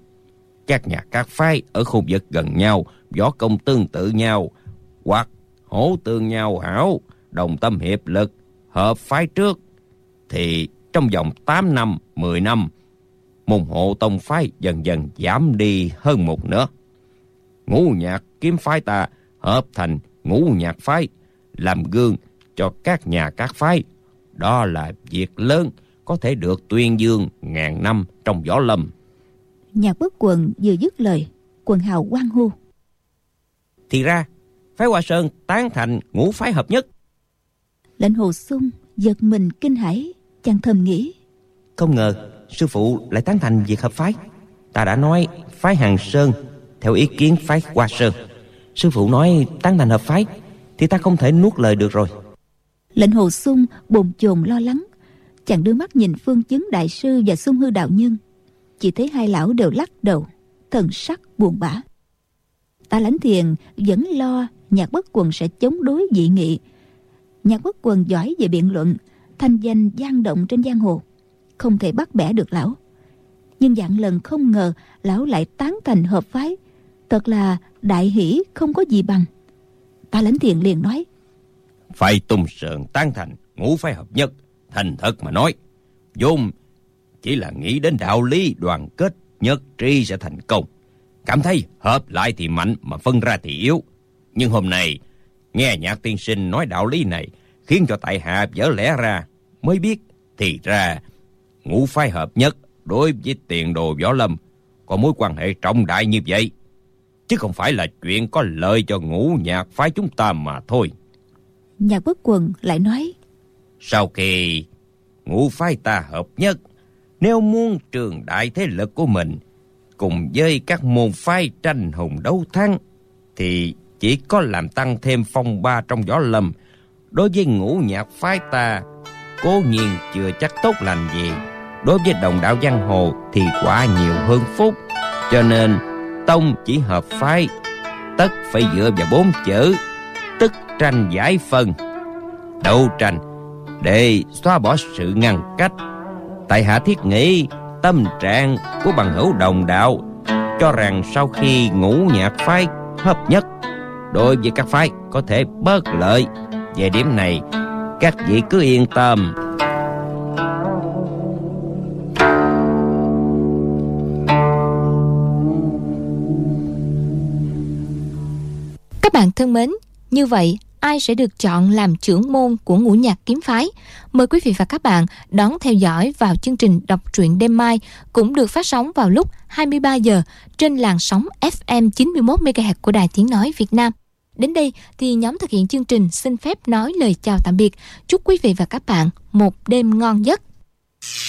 S3: các nhà các phái ở khu vực gần nhau, võ công tương tự nhau, hoặc hỗ tương nhau hảo, đồng tâm hiệp lực, hợp phái trước, thì trong vòng 8 năm, 10 năm, môn hộ tông phái dần dần giảm đi hơn một nửa. Ngũ nhạc kiếm phái ta hợp thành ngũ nhạc phái, làm gương cho các nhà các phái. Đó là việc lớn có thể được tuyên dương ngàn năm trong võ lâm.
S2: Nhạc bất quần vừa dứt lời, quần hào quan hô.
S3: Thì ra, phái Hoa Sơn tán thành ngũ phái hợp nhất.
S2: Lệnh Hồ Sung giật mình kinh hãi, chàng thầm nghĩ.
S4: Không ngờ sư phụ lại tán thành việc hợp phái. Ta đã nói phái Hàng Sơn theo ý kiến phái Hoa Sơn. Sư phụ nói tán thành hợp phái thì ta không thể nuốt lời được rồi.
S2: Lệnh Hồ Sung bồn chồn lo lắng. Chàng đưa mắt nhìn phương chứng đại sư và sung hư đạo nhân. Chỉ thấy hai lão đều lắc đầu, thần sắc buồn bã. Ta lãnh thiền vẫn lo nhạc bất quần sẽ chống đối dị nghị. Nhạc bất quần giỏi về biện luận, thanh danh gian động trên giang hồ. Không thể bắt bẻ được lão. Nhưng dạng lần không ngờ lão lại tán thành hợp phái. Thật là đại hỷ không có gì bằng. Ta lãnh thiền liền nói.
S3: Phải tung sườn tán thành, ngũ phái hợp nhất. Thành thật mà nói, vốn chỉ là nghĩ đến đạo lý đoàn kết nhất trí sẽ thành công. Cảm thấy hợp lại thì mạnh mà phân ra thì yếu. Nhưng hôm nay, nghe nhạc tiên sinh nói đạo lý này khiến cho tại hạ dở lẽ ra mới biết thì ra ngũ phái hợp nhất đối với tiền đồ võ lâm có mối quan hệ trọng đại như vậy. Chứ không phải là chuyện có lợi cho ngũ nhạc phái chúng ta mà thôi.
S2: Nhạc bất quần lại nói
S3: Sau khi ngũ phái ta hợp nhất, nếu muốn trường đại thế lực của mình cùng với các môn phái tranh hùng đấu thắng, thì chỉ có làm tăng thêm phong ba trong võ lâm. Đối với ngũ nhạc phái ta, cố nhiên chưa chắc tốt lành gì. Đối với đồng đạo giang hồ thì quả nhiều hơn phúc. Cho nên, tông chỉ hợp phái, tất phải dựa vào bốn chữ, tranh giải phân. Đấu tranh, để xóa bỏ sự ngăn cách. Tại hạ thiết nghĩ tâm trạng của bằng hữu đồng đạo cho rằng sau khi ngũ nhạc phái hợp nhất đối với các phái có thể bớt lợi về điểm này các vị cứ yên tâm
S1: Các bạn thân mến, như vậy, ai sẽ được chọn làm trưởng môn của ngũ nhạc kiếm phái? Mời quý vị và các bạn đón theo dõi vào chương trình đọc truyện đêm mai cũng được phát sóng vào lúc 23 giờ trên làn sóng FM 91 MHz của Đài Tiếng nói Việt Nam. Đến đây thì nhóm thực hiện chương trình xin phép nói lời chào tạm biệt. Chúc quý vị và các bạn một đêm ngon giấc.